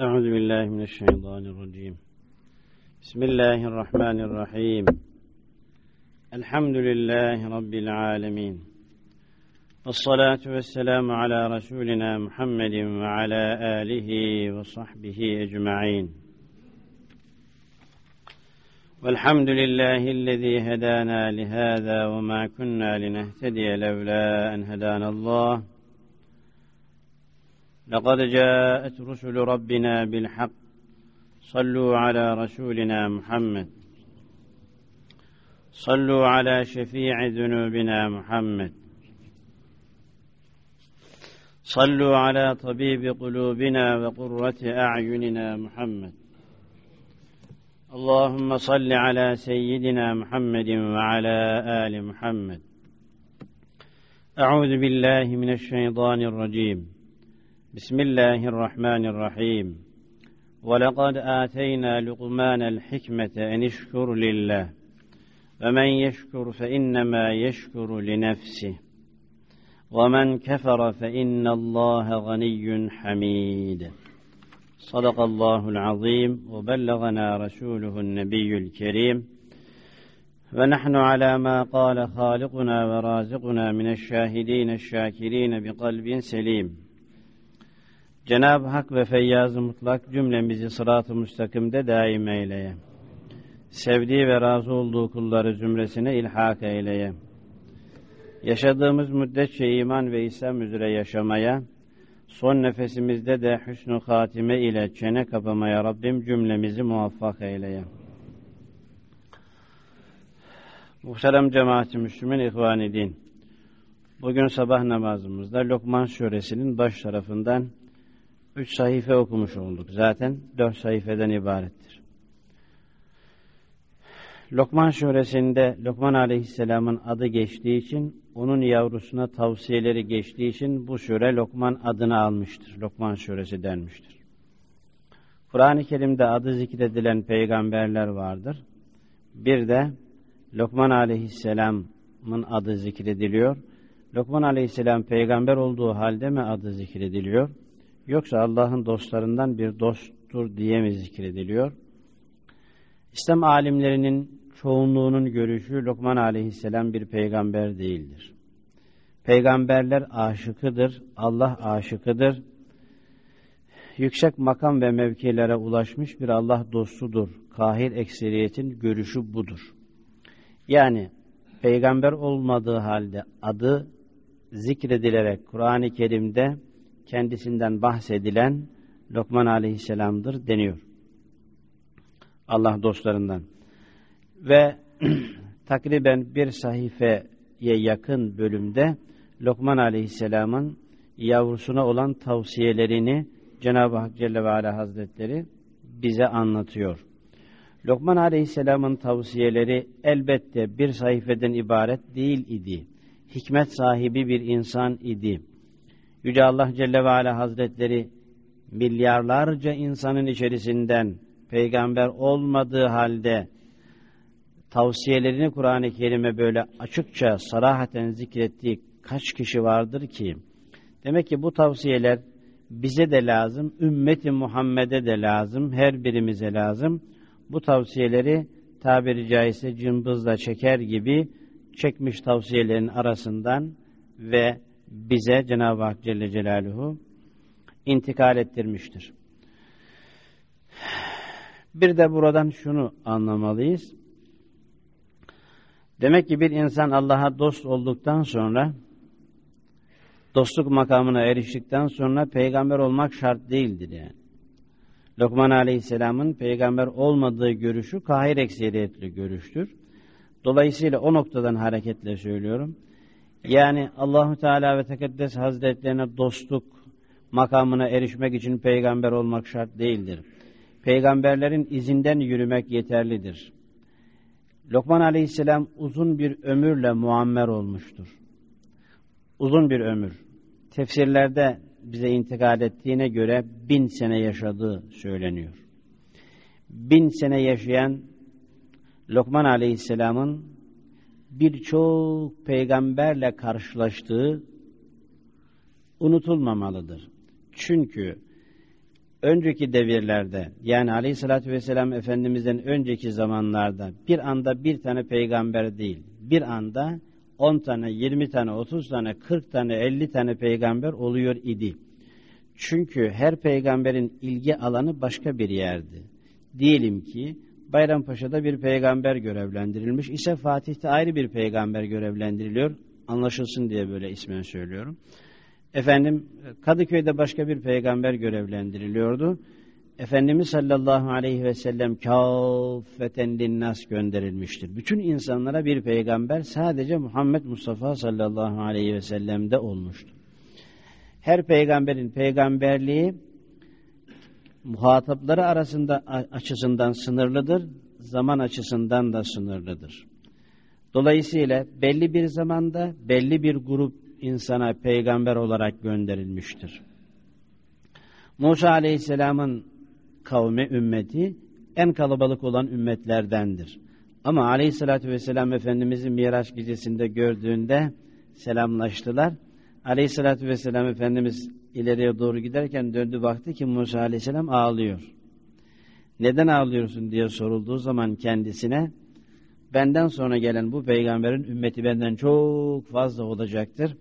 أعوذ بالله من الشيطان الرجيم. بسم الله الرحمن الرحيم. الحمد لله رب العالمين. والصلاة والسلام على رسولنا محمد وعلى آله وصحبه أجمعين. والحمد لله الذي هدانا لهذا وما كنا لنهتدي لولا أن هدانا الله. لقد جاءت رسل ربنا بالحق. صلوا على رسولنا محمد. صلوا على شفيع ذنوبنا محمد. صلوا على طبيب قلوبنا وقرة أعيننا محمد. اللهم صل على سيدنا محمد وعلى آل محمد. أعوذ بالله من الشيطان الرجيم. بسم الله الرحمن الرحيم. ولقد آتينا لقمان الحكمة أن اشكر لله. ومن يشكر فإنما يشكر لنفسه. ومن كفر فإن الله غني حميد. صدق الله العظيم وبلغنا رسوله النبي الكريم. ونحن على ما قال خالقنا ورازقنا من الشاهدين الشاكرين بقلب سليم. Cenab-ı Hak ve Feyyaz-ı Mutlak cümlemizi sırat-ı müstakimde daim eyleye. Sevdiği ve razı olduğu kulları zümresine ilhak eyleye. Yaşadığımız müddetçe iman ve İslam üzere yaşamaya, son nefesimizde de hüsnü hatime ile çene kapamaya Rabbim cümlemizi muvaffak eyleye. Muhterem cemaati Müslümin ihvan din. Bugün sabah namazımızda Lokman suresinin baş tarafından üç sayfa okumuş olduk. Zaten dört sayfeden ibarettir. Lokman suresinde Lokman aleyhisselamın adı geçtiği için onun yavrusuna tavsiyeleri geçtiği için bu sure Lokman adını almıştır. Lokman suresi denmiştir. Kur'an-ı Kerim'de adı zikredilen peygamberler vardır. Bir de Lokman aleyhisselamın adı zikrediliyor. Lokman aleyhisselam peygamber olduğu halde mi adı zikrediliyor? Yoksa Allah'ın dostlarından bir dosttur diye mi zikrediliyor? İslam alimlerinin çoğunluğunun görüşü Lokman aleyhisselam bir peygamber değildir. Peygamberler aşıkıdır, Allah aşıkıdır. Yüksek makam ve mevkilere ulaşmış bir Allah dostudur. Kahir ekseriyetin görüşü budur. Yani peygamber olmadığı halde adı zikredilerek Kur'an-ı Kerim'de kendisinden bahsedilen Lokman aleyhisselamdır deniyor. Allah dostlarından. Ve takriben bir sayfaya yakın bölümde Lokman aleyhisselamın yavrusuna olan tavsiyelerini Cenab-ı Hak Celle ve Ala Hazretleri bize anlatıyor. Lokman aleyhisselamın tavsiyeleri elbette bir sayfeden ibaret değil idi. Hikmet sahibi bir insan idi. Yüce Allah Celle ve Ala Hazretleri milyarlarca insanın içerisinden peygamber olmadığı halde tavsiyelerini Kur'an-ı Kerim'e böyle açıkça sarahaten zikrettiği kaç kişi vardır ki demek ki bu tavsiyeler bize de lazım, ümmeti Muhammed'e de lazım, her birimize lazım. Bu tavsiyeleri tabiri caizse cımbızla çeker gibi çekmiş tavsiyelerin arasından ve bize Cenab-ı Hak Celle Celaluhu intikal ettirmiştir. Bir de buradan şunu anlamalıyız. Demek ki bir insan Allah'a dost olduktan sonra dostluk makamına eriştikten sonra peygamber olmak şart değildir yani. Lokman Aleyhisselam'ın peygamber olmadığı görüşü kahir ekseriyetli görüştür. Dolayısıyla o noktadan hareketle söylüyorum. Yani Allahu Teala ve Tekaddes Hazretlerine dostluk makamına erişmek için peygamber olmak şart değildir. Peygamberlerin izinden yürümek yeterlidir. Lokman Aleyhisselam uzun bir ömürle muammer olmuştur. Uzun bir ömür. Tefsirlerde bize intikal ettiğine göre bin sene yaşadığı söyleniyor. Bin sene yaşayan Lokman Aleyhisselam'ın birçok peygamberle karşılaştığı unutulmamalıdır. Çünkü önceki devirlerde yani aleyhissalatü vesselam Efendimiz'den önceki zamanlarda bir anda bir tane peygamber değil, bir anda 10 tane, 20 tane, 30 tane, 40 tane, 50 tane peygamber oluyor idi. Çünkü her peygamberin ilgi alanı başka bir yerdi. Diyelim ki Bayrampaşa'da bir peygamber görevlendirilmiş ise Fatih'te ayrı bir peygamber görevlendiriliyor. Anlaşılsın diye böyle ismen söylüyorum. Efendim Kadıköy'de başka bir peygamber görevlendiriliyordu. Efendimiz sallallahu aleyhi ve sellem kâffeten linnas gönderilmiştir. Bütün insanlara bir peygamber sadece Muhammed Mustafa sallallahu aleyhi ve sellem'de olmuştur. Her peygamberin peygamberliği muhatapları arasında açısından sınırlıdır, zaman açısından da sınırlıdır. Dolayısıyla belli bir zamanda belli bir grup insana peygamber olarak gönderilmiştir. Musa Aleyhisselam'ın kavmi, ümmeti en kalabalık olan ümmetlerdendir. Ama Aleyhisselatü Vesselam Efendimiz'i Miraç gecesinde gördüğünde selamlaştılar. Aleyhisselatü Vesselam Efendimiz ileriye doğru giderken döndü baktı ki Musa Aleyhisselam ağlıyor. Neden ağlıyorsun diye sorulduğu zaman kendisine benden sonra gelen bu peygamberin ümmeti benden çok fazla olacaktır.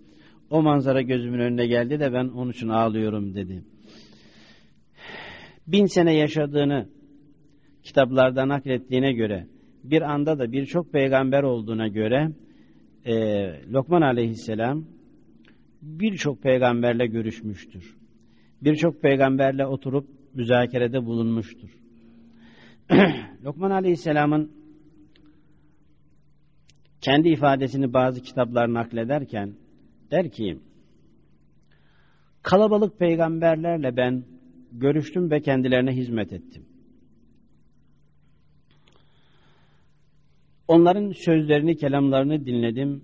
O manzara gözümün önüne geldi de ben onun için ağlıyorum dedi. Bin sene yaşadığını kitaplarda naklettiğine göre bir anda da birçok peygamber olduğuna göre e, Lokman aleyhisselam birçok peygamberle görüşmüştür. Birçok peygamberle oturup müzakerede bulunmuştur. Lokman aleyhisselamın kendi ifadesini bazı kitaplar naklederken der ki kalabalık peygamberlerle ben görüştüm ve kendilerine hizmet ettim. Onların sözlerini, kelamlarını dinledim.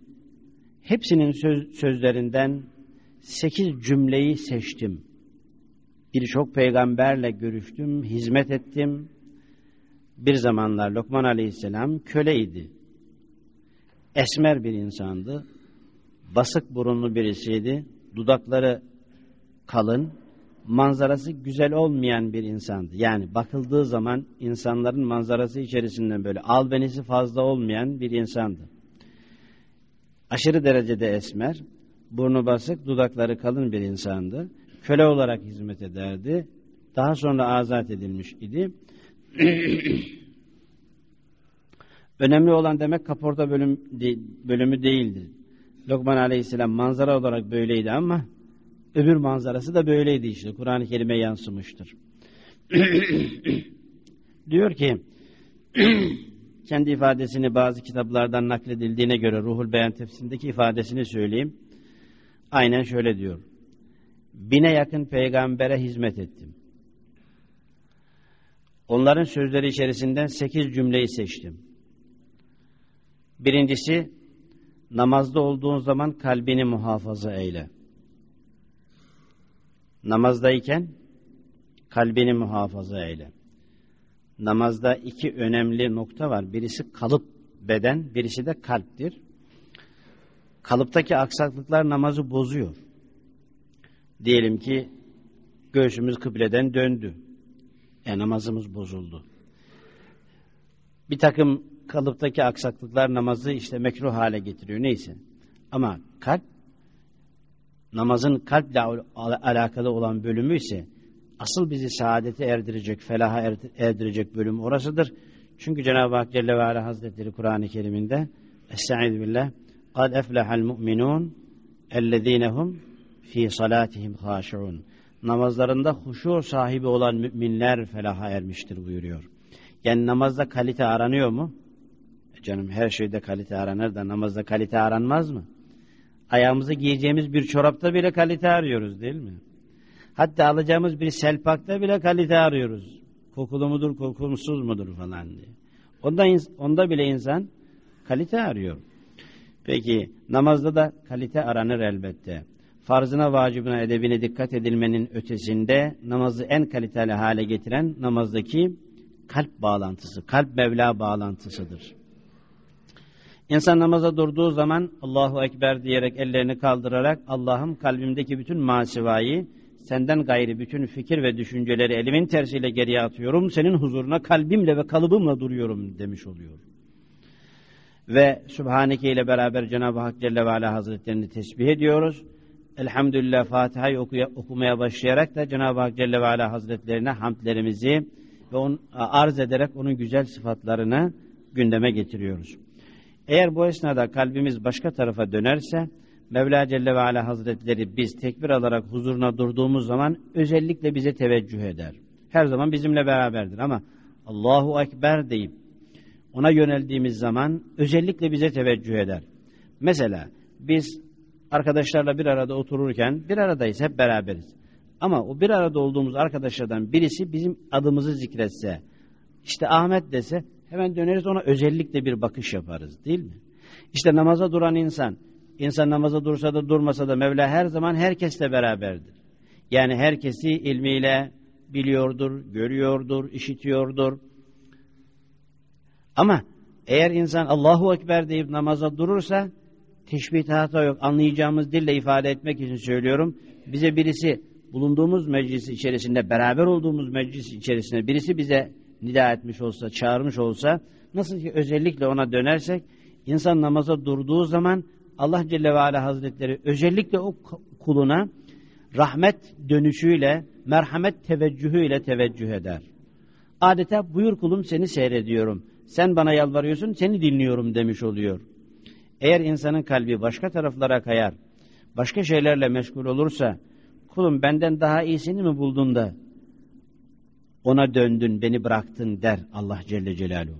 Hepsinin söz, sözlerinden sekiz cümleyi seçtim. Birçok peygamberle görüştüm, hizmet ettim. Bir zamanlar Lokman Aleyhisselam köleydi. Esmer bir insandı. Basık burunlu birisiydi. Dudakları kalın, manzarası güzel olmayan bir insandı. Yani bakıldığı zaman insanların manzarası içerisinden böyle albenisi fazla olmayan bir insandı. Aşırı derecede esmer, burnu basık, dudakları kalın bir insandı. Köle olarak hizmet ederdi. Daha sonra azat edilmiş idi. Önemli olan demek kaporta bölüm, bölümü değildir. Lokman Aleyhisselam manzara olarak böyleydi ama öbür manzarası da böyleydi işte. Kur'an-ı Kerim'e yansımıştır. Diyor ki kendi ifadesini bazı kitaplardan nakledildiğine göre Ruhul Beyan tefsirindeki ifadesini söyleyeyim. Aynen şöyle diyor. Bine yakın peygambere hizmet ettim. Onların sözleri içerisinden sekiz cümleyi seçtim. Birincisi, namazda olduğun zaman kalbini muhafaza eyle. Namazdayken kalbini muhafaza eyle. Namazda iki önemli nokta var. Birisi kalıp beden, birisi de kalptir. Kalıptaki aksaklıklar namazı bozuyor. Diyelim ki göğsümüz kıbleden döndü. E namazımız bozuldu. Bir takım kalıptaki aksaklıklar namazı işte mekruh hale getiriyor neyse. Ama kalp namazın kalple alakalı olan bölümü ise asıl bizi saadete erdirecek, felaha erdirecek bölüm orasıdır. Çünkü Cenab-ı Hak Celle ve Ala Hazretleri Kur'an-ı Kerim'inde Estaizu billah قَدْ اَفْلَحَ الْمُؤْمِنُونَ اَلَّذ۪ينَ هُمْ ف۪ي صَلَاتِهِمْ خَاشِعُونَ Namazlarında huşu sahibi olan müminler felaha ermiştir buyuruyor. Yani namazda kalite aranıyor mu? E canım her şeyde kalite aranır da namazda kalite aranmaz mı? Ayağımıza giyeceğimiz bir çorapta bile kalite arıyoruz değil mi? Hatta alacağımız bir selpakta bile kalite arıyoruz. Kokulu mudur, kokumsuz mudur falan diye. Onda, onda bile insan kalite arıyor. Peki namazda da kalite aranır elbette. Farzına, vacibine, edebine dikkat edilmenin ötesinde namazı en kaliteli hale getiren namazdaki kalp bağlantısı, kalp Mevla bağlantısıdır. İnsan namaza durduğu zaman Allahu Ekber diyerek ellerini kaldırarak Allah'ım kalbimdeki bütün masivayı senden gayri bütün fikir ve düşünceleri elimin tersiyle geriye atıyorum. Senin huzuruna kalbimle ve kalıbımla duruyorum demiş oluyor. Ve Sübhaneke ile beraber Cenab-ı Hak Celle ve Ala Hazretlerini tesbih ediyoruz. Elhamdülillah Fatiha'yı okumaya başlayarak da Cenab-ı Hak Celle ve Ala Hazretlerine hamdlerimizi ve on, arz ederek onun güzel sıfatlarını gündeme getiriyoruz. Eğer bu esnada kalbimiz başka tarafa dönerse Mevla Celle ve Ala Hazretleri biz tekbir alarak huzuruna durduğumuz zaman özellikle bize teveccüh eder. Her zaman bizimle beraberdir ama Allahu Ekber deyip ona yöneldiğimiz zaman özellikle bize teveccüh eder. Mesela biz arkadaşlarla bir arada otururken bir aradayız hep beraberiz. Ama o bir arada olduğumuz arkadaşlardan birisi bizim adımızı zikretse, işte Ahmet dese hemen döneriz ona özellikle bir bakış yaparız değil mi? İşte namaza duran insan, insan namaza dursa da durmasa da Mevla her zaman herkesle beraberdir. Yani herkesi ilmiyle biliyordur, görüyordur, işitiyordur. Ama eğer insan Allahu Ekber deyip namaza durursa teşbih yok. Anlayacağımız dille ifade etmek için söylüyorum. Bize birisi bulunduğumuz meclis içerisinde, beraber olduğumuz meclis içerisinde birisi bize nida etmiş olsa, çağırmış olsa, nasıl ki özellikle ona dönersek, insan namaza durduğu zaman Allah Celle ve Ala Hazretleri özellikle o kuluna rahmet dönüşüyle, merhamet teveccühüyle teveccüh eder. Adeta buyur kulum seni seyrediyorum, sen bana yalvarıyorsun, seni dinliyorum demiş oluyor. Eğer insanın kalbi başka taraflara kayar, başka şeylerle meşgul olursa, kulum benden daha iyisini mi buldun da ona döndün, beni bıraktın der Allah Celle Celaluhu.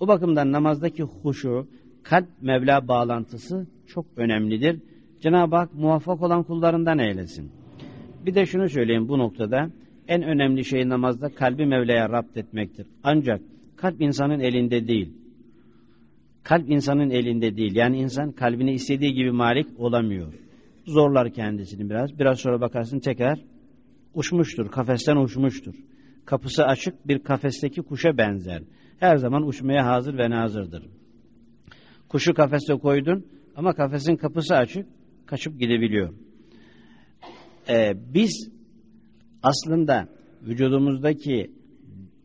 O bakımdan namazdaki huşu, kalp Mevla bağlantısı çok önemlidir. Cenab-ı Hak muvaffak olan kullarından eylesin. Bir de şunu söyleyeyim bu noktada, en önemli şey namazda kalbi Mevla'ya rapt etmektir. Ancak kalp insanın elinde değil. Kalp insanın elinde değil. Yani insan kalbini istediği gibi malik olamıyor. Zorlar kendisini biraz. Biraz sonra bakarsın tekrar uçmuştur. Kafesten uçmuştur. Kapısı açık bir kafesteki kuşa benzer. Her zaman uçmaya hazır ve nazırdır. Kuşu kafeste koydun ama kafesin kapısı açık. Kaçıp gidebiliyor. Ee, biz aslında vücudumuzdaki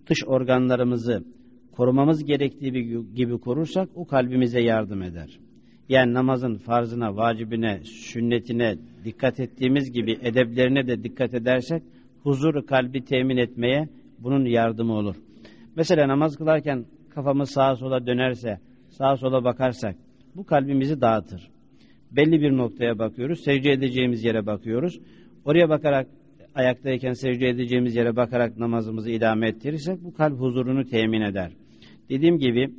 dış organlarımızı korumamız gerektiği gibi korursak o kalbimize yardım eder. Yani namazın farzına, vacibine, sünnetine dikkat ettiğimiz gibi edeplerine de dikkat edersek huzur kalbi temin etmeye bunun yardımı olur. Mesela namaz kılarken kafamız sağa sola dönerse, sağa sola bakarsak bu kalbimizi dağıtır. Belli bir noktaya bakıyoruz, secde edeceğimiz yere bakıyoruz. Oraya bakarak ayaktayken secde edeceğimiz yere bakarak namazımızı idame ettirirsek bu kalp huzurunu temin eder. Dediğim gibi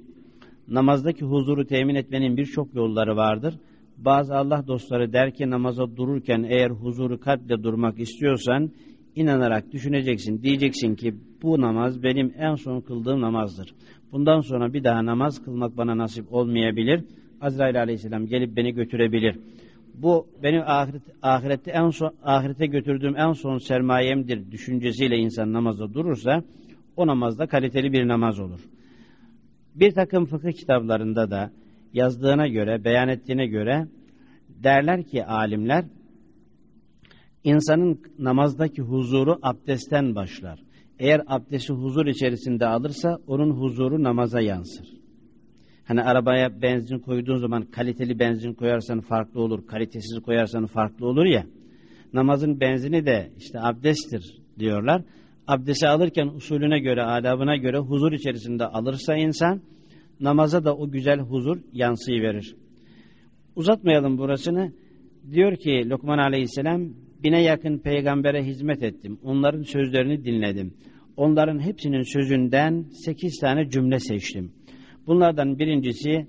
namazdaki huzuru temin etmenin birçok yolları vardır. Bazı Allah dostları der ki namaza dururken eğer huzuru kalple durmak istiyorsan inanarak düşüneceksin. Diyeceksin ki bu namaz benim en son kıldığım namazdır. Bundan sonra bir daha namaz kılmak bana nasip olmayabilir. Azrail aleyhisselam gelip beni götürebilir. Bu benim ahiret, ahirette en son ahirete götürdüğüm en son sermayemdir düşüncesiyle insan namazda durursa o namazda kaliteli bir namaz olur. Bir takım fıkıh kitaplarında da yazdığına göre, beyan ettiğine göre derler ki alimler, insanın namazdaki huzuru abdestten başlar. Eğer abdesti huzur içerisinde alırsa onun huzuru namaza yansır. Hani arabaya benzin koyduğun zaman kaliteli benzin koyarsan farklı olur, kalitesiz koyarsan farklı olur ya. Namazın benzini de işte abdesttir diyorlar abdesti alırken usulüne göre, adabına göre huzur içerisinde alırsa insan, namaza da o güzel huzur yansıyıverir. Uzatmayalım burasını. Diyor ki Lokman Aleyhisselam, bine yakın peygambere hizmet ettim. Onların sözlerini dinledim. Onların hepsinin sözünden sekiz tane cümle seçtim. Bunlardan birincisi,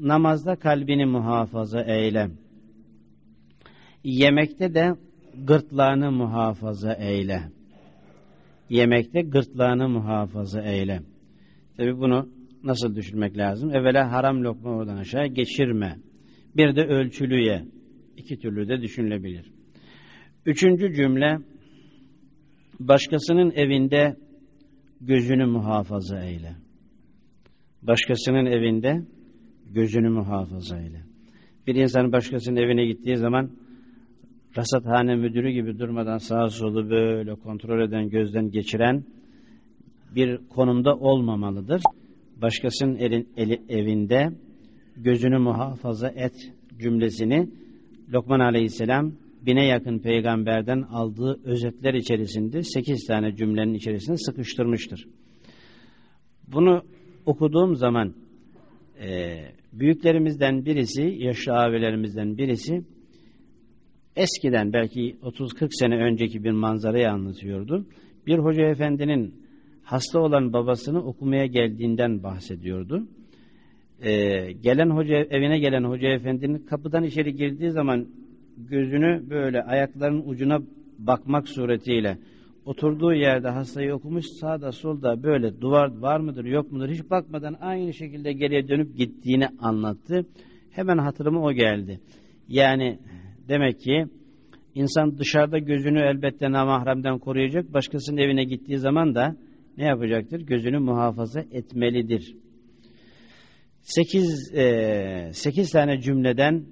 namazda kalbini muhafaza eyle. Yemekte de gırtlağını muhafaza eyle yemekte gırtlağını muhafaza eyle. Tabi bunu nasıl düşünmek lazım? Evvela haram lokma oradan aşağı geçirme. Bir de ölçülü ye. İki türlü de düşünülebilir. Üçüncü cümle, başkasının evinde gözünü muhafaza eyle. Başkasının evinde gözünü muhafaza eyle. Bir insan başkasının evine gittiği zaman rasathane müdürü gibi durmadan sağa solu böyle kontrol eden, gözden geçiren bir konumda olmamalıdır. Başkasının elin, eli, evinde gözünü muhafaza et cümlesini Lokman Aleyhisselam bine yakın peygamberden aldığı özetler içerisinde sekiz tane cümlenin içerisine sıkıştırmıştır. Bunu okuduğum zaman e, büyüklerimizden birisi, yaşlı abilerimizden birisi eskiden belki 30-40 sene önceki bir manzarayı anlatıyordu. Bir hoca efendinin hasta olan babasını okumaya geldiğinden bahsediyordu. Ee, gelen hoca evine gelen hoca efendinin kapıdan içeri girdiği zaman gözünü böyle ayaklarının ucuna bakmak suretiyle oturduğu yerde hastayı okumuş sağda solda böyle duvar var mıdır yok mudur hiç bakmadan aynı şekilde geriye dönüp gittiğini anlattı. Hemen hatırıma o geldi. Yani demek ki insan dışarıda gözünü elbette namahremden koruyacak. Başkasının evine gittiği zaman da ne yapacaktır? Gözünü muhafaza etmelidir. Sekiz, e, sekiz tane cümleden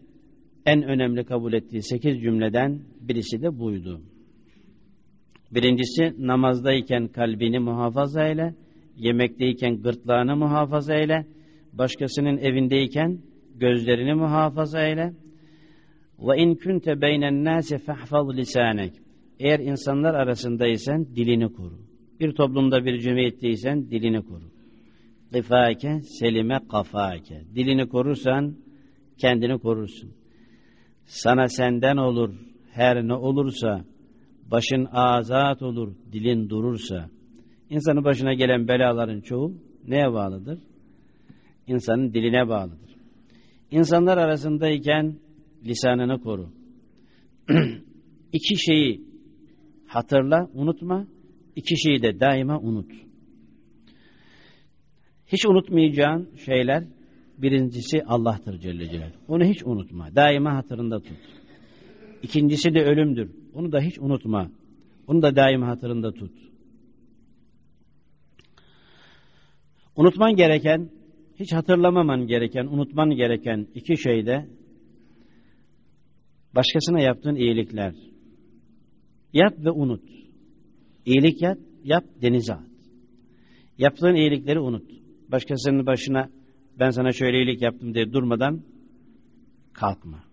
en önemli kabul ettiği sekiz cümleden birisi de buydu. Birincisi namazdayken kalbini muhafaza eyle, yemekteyken gırtlağını muhafaza eyle, başkasının evindeyken gözlerini muhafaza eyle. Ve in kunte beynen nase fahfaz lisanek. Eğer insanlar arasındaysan dilini koru. Bir toplumda bir cemiyetteysen dilini koru. Kifake selime kafake. Dilini korursan kendini korursun. Sana senden olur her ne olursa başın azat olur, dilin durursa, insanın başına gelen belaların çoğu neye bağlıdır? İnsanın diline bağlıdır. İnsanlar arasındayken lisanını koru. İki şeyi hatırla, unutma. İki şeyi de daima unut. Hiç unutmayacağın şeyler birincisi Allah'tır Celle Celaluhu. Onu hiç unutma. Daima hatırında tut. İkincisi de ölümdür. Onu da hiç unutma. Onu da daima hatırında tut. Unutman gereken, hiç hatırlamaman gereken, unutman gereken iki şey de başkasına yaptığın iyilikler. Yap ve unut. İyilik yap, yap denize at. Yaptığın iyilikleri unut. Başkasının başına ben sana şöyle iyilik yaptım diye durmadan kalkma.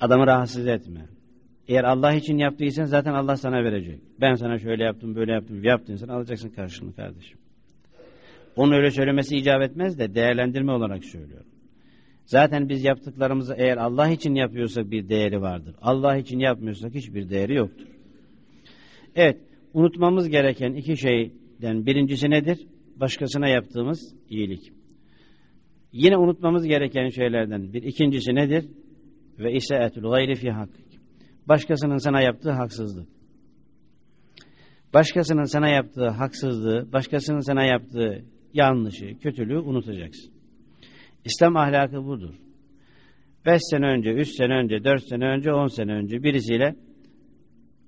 Adamı rahatsız etme. Eğer Allah için yaptıysan zaten Allah sana verecek. Ben sana şöyle yaptım, böyle yaptım, yaptıysan alacaksın karşılığını kardeşim. Onun öyle söylemesi icap etmez de değerlendirme olarak söylüyorum. Zaten biz yaptıklarımızı eğer Allah için yapıyorsak bir değeri vardır. Allah için yapmıyorsak hiçbir değeri yoktur. Evet, unutmamız gereken iki şeyden birincisi nedir? Başkasına yaptığımız iyilik. Yine unutmamız gereken şeylerden bir ikincisi nedir? Ve isaetul gayri fi hak. Başkasının sana yaptığı haksızlık. Başkasının sana yaptığı haksızlığı, başkasının sana yaptığı yanlışı, kötülüğü unutacaksın. İslam ahlakı budur. Beş sene önce, üç sene önce, dört sene önce, on sene önce birisiyle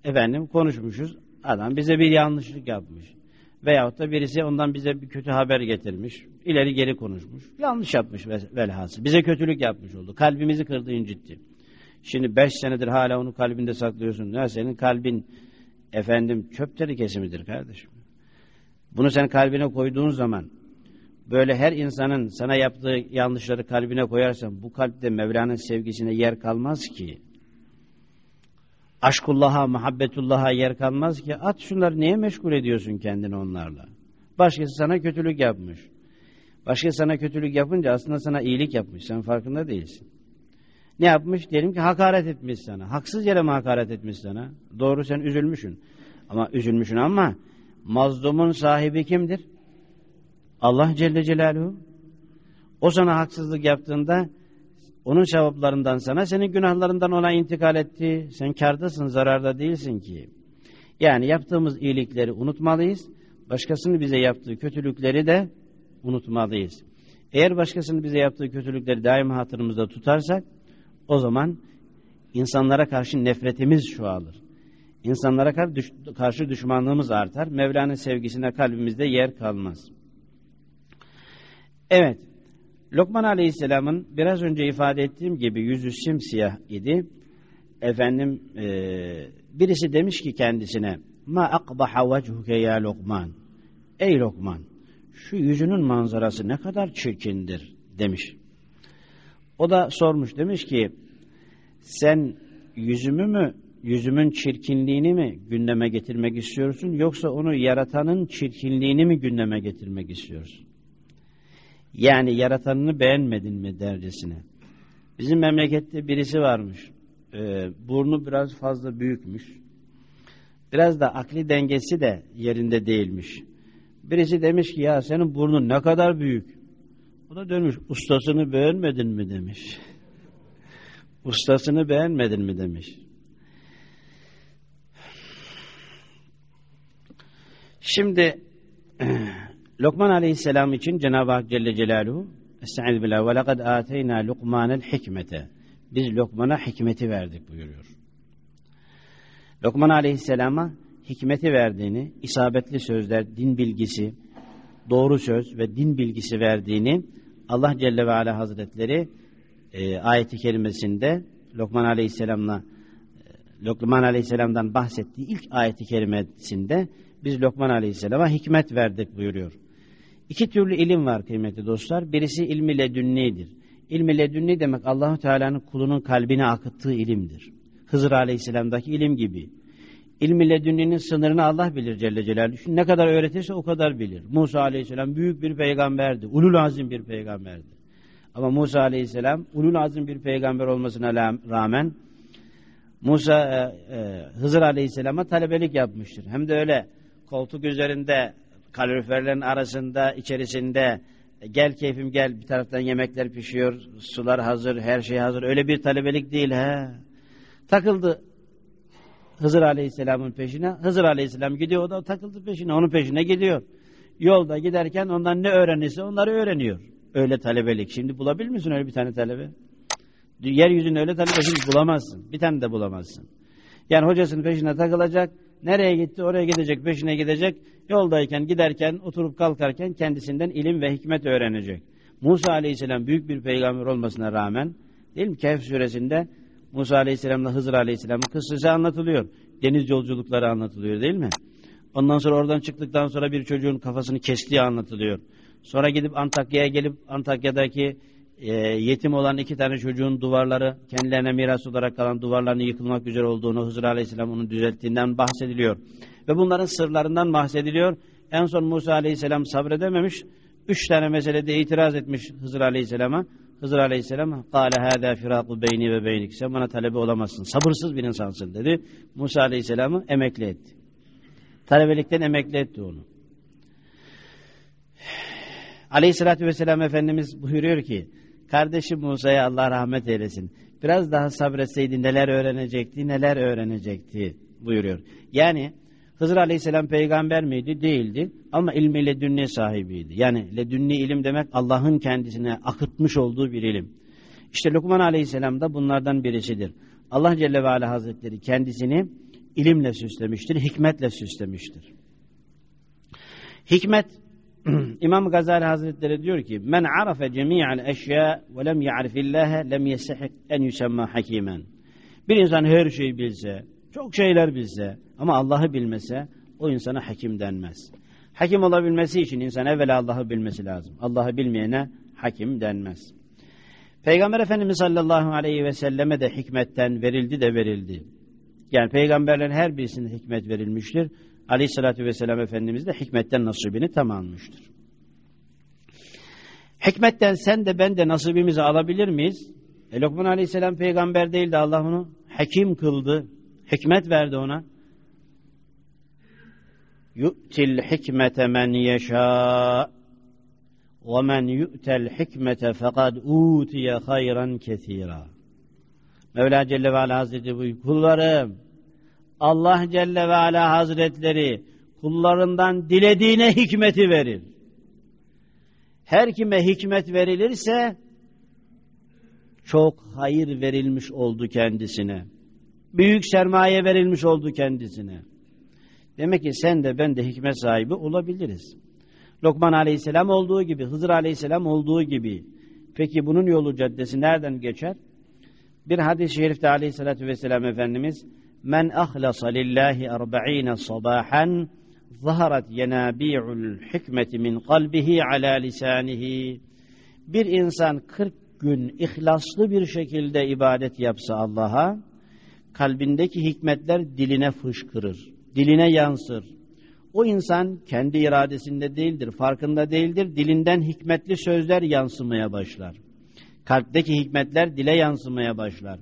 efendim konuşmuşuz. Adam bize bir yanlışlık yapmış. Veyahut da birisi ondan bize bir kötü haber getirmiş. ileri geri konuşmuş. Yanlış yapmış velhasıl. Bize kötülük yapmış oldu. Kalbimizi kırdı, incitti. Şimdi beş senedir hala onu kalbinde saklıyorsun. Ya senin kalbin efendim çöp tenekesi midir kardeşim? Bunu sen kalbine koyduğun zaman böyle her insanın sana yaptığı yanlışları kalbine koyarsan bu kalpte Mevla'nın sevgisine yer kalmaz ki. Aşkullah'a, muhabbetullah'a yer kalmaz ki. At şunları niye meşgul ediyorsun kendini onlarla? Başkası sana kötülük yapmış. Başkası sana kötülük yapınca aslında sana iyilik yapmış. Sen farkında değilsin. Ne yapmış? Diyelim ki hakaret etmiş sana. Haksız yere mi hakaret etmiş sana? Doğru sen üzülmüşsün. Ama üzülmüşsün ama mazlumun sahibi kimdir? Allah Celle Celaluhu. O sana haksızlık yaptığında onun sevaplarından sana, senin günahlarından ona intikal etti. Sen kardasın, zararda değilsin ki. Yani yaptığımız iyilikleri unutmalıyız. Başkasının bize yaptığı kötülükleri de unutmalıyız. Eğer başkasının bize yaptığı kötülükleri daima hatırımızda tutarsak, o zaman insanlara karşı nefretimiz çoğalır. İnsanlara karşı düşmanlığımız artar. Mevla'nın sevgisine kalbimizde yer kalmaz. Evet, Lokman Aleyhisselam'ın biraz önce ifade ettiğim gibi yüzü simsiyah idi. efendim e, birisi demiş ki kendisine ma akbaha vechuke ya Lokman ey Lokman şu yüzünün manzarası ne kadar çirkindir demiş. O da sormuş demiş ki sen yüzümü mü yüzümün çirkinliğini mi gündeme getirmek istiyorsun yoksa onu yaratanın çirkinliğini mi gündeme getirmek istiyorsun? Yani yaratanını beğenmedin mi dercesine. Bizim memlekette birisi varmış. Ee, burnu biraz fazla büyükmüş. Biraz da akli dengesi de yerinde değilmiş. Birisi demiş ki ya senin burnun ne kadar büyük. O da dönmüş ustasını beğenmedin mi demiş. ustasını beğenmedin mi demiş. Şimdi Lokman Aleyhisselam için Cenab-ı Hak Celle Celaluhu Estaizu billah ve lekad ateyna Lokmanel hikmete Biz Lokman'a hikmeti verdik buyuruyor. Lokman Aleyhisselam'a hikmeti verdiğini, isabetli sözler, din bilgisi, doğru söz ve din bilgisi verdiğini Allah Celle ve Ala Hazretleri e, ayeti kerimesinde Lokman Aleyhisselam'la e, Lokman Aleyhisselam'dan bahsettiği ilk ayeti kerimesinde biz Lokman Aleyhisselam'a hikmet verdik buyuruyor. İki türlü ilim var kıymetli dostlar. Birisi ilmi ledünnidir. İlmi ledünni demek Allahu Teala'nın kulunun kalbine akıttığı ilimdir. Hızır Aleyhisselam'daki ilim gibi. İlmi ledünninin sınırını Allah bilir Celle Celaluhu. Ne kadar öğretirse o kadar bilir. Musa Aleyhisselam büyük bir peygamberdi. Ulul azim bir peygamberdi. Ama Musa Aleyhisselam ulul azim bir peygamber olmasına rağmen Musa e, e, Hızır Aleyhisselam'a talebelik yapmıştır. Hem de öyle koltuk üzerinde kaloriferlerin arasında içerisinde e, gel keyfim gel bir taraftan yemekler pişiyor sular hazır her şey hazır öyle bir talebelik değil he takıldı Hızır Aleyhisselam'ın peşine Hızır Aleyhisselam gidiyor o da takıldı peşine onun peşine gidiyor yolda giderken ondan ne öğrenirse onları öğreniyor öyle talebelik şimdi bulabilir misin öyle bir tane talebe yeryüzünde öyle talebe şimdi bulamazsın bir tane de bulamazsın yani hocasının peşine takılacak Nereye gitti? Oraya gidecek, peşine gidecek. Yoldayken, giderken, oturup kalkarken kendisinden ilim ve hikmet öğrenecek. Musa Aleyhisselam büyük bir peygamber olmasına rağmen, değil mi? Kehf suresinde Musa Aleyhisselam'la Hızır Aleyhisselam'ın kıssası anlatılıyor. Deniz yolculukları anlatılıyor değil mi? Ondan sonra oradan çıktıktan sonra bir çocuğun kafasını kestiği anlatılıyor. Sonra gidip Antakya'ya gelip Antakya'daki e, yetim olan iki tane çocuğun duvarları kendilerine miras olarak kalan duvarlarını yıkılmak üzere olduğunu Hızır Aleyhisselam onu düzelttiğinden bahsediliyor. Ve bunların sırlarından bahsediliyor. En son Musa Aleyhisselam sabredememiş. Üç tane meselede itiraz etmiş Hızır Aleyhisselam'a. Hızır Aleyhisselam "Kâle hâzâ firâku beyni ve beynik." Sen bana talebe olamazsın. Sabırsız bir insansın dedi. Musa Aleyhisselam'ı emekli etti. Talebelikten emekli etti onu. Aleyhisselatü Vesselam Efendimiz buyuruyor ki Kardeşim Musa'ya Allah rahmet eylesin. Biraz daha sabretseydi neler öğrenecekti, neler öğrenecekti buyuruyor. Yani Hızır Aleyhisselam peygamber miydi? Değildi. Ama ilmi ledünni sahibiydi. Yani ledünni ilim demek Allah'ın kendisine akıtmış olduğu bir ilim. İşte Lokman Aleyhisselam da bunlardan birisidir. Allah Celle ve Ala Hazretleri kendisini ilimle süslemiştir, hikmetle süslemiştir. Hikmet İmam Gazali Hazretleri diyor ki men arafe cemi'al eşya ve lem ya'rifillâhe lem yesihik en yusemma hakimen. Bir insan her şeyi bilse, çok şeyler bilse ama Allah'ı bilmese o insana hakim denmez. Hakim olabilmesi için insan evvela Allah'ı bilmesi lazım. Allah'ı bilmeyene hakim denmez. Peygamber Efendimiz sallallahu aleyhi ve selleme de hikmetten verildi de verildi. Yani peygamberlerin her birisine hikmet verilmiştir. Aleyhissalatü vesselam Efendimiz de hikmetten nasibini tam almıştır. Hikmetten sen de ben de nasibimizi alabilir miyiz? E, Lokman Aleyhisselam peygamber değildi Allah onu hakim kıldı. Hikmet verdi ona. Yu'til hikmete men yeşâ ve men yu'tel hikmete fekad utiye hayran kesira. Mevla Celle ve Ala Hazreti buyuruyor. Kullarım Allah Celle ve Ala Hazretleri kullarından dilediğine hikmeti verir. Her kime hikmet verilirse çok hayır verilmiş oldu kendisine. Büyük sermaye verilmiş oldu kendisine. Demek ki sen de ben de hikmet sahibi olabiliriz. Lokman Aleyhisselam olduğu gibi, Hızır Aleyhisselam olduğu gibi. Peki bunun yolu caddesi nereden geçer? Bir hadis-i şerifte aleyhissalatü vesselam Efendimiz Men ahlasa lillahi arba'ine sabahan zaharat yenabi'ul hikmeti min kalbihi ala lisanihi Bir insan 40 gün ihlaslı bir şekilde ibadet yapsa Allah'a kalbindeki hikmetler diline fışkırır, diline yansır. O insan kendi iradesinde değildir, farkında değildir. Dilinden hikmetli sözler yansımaya başlar. Kalpteki hikmetler dile yansımaya başlar.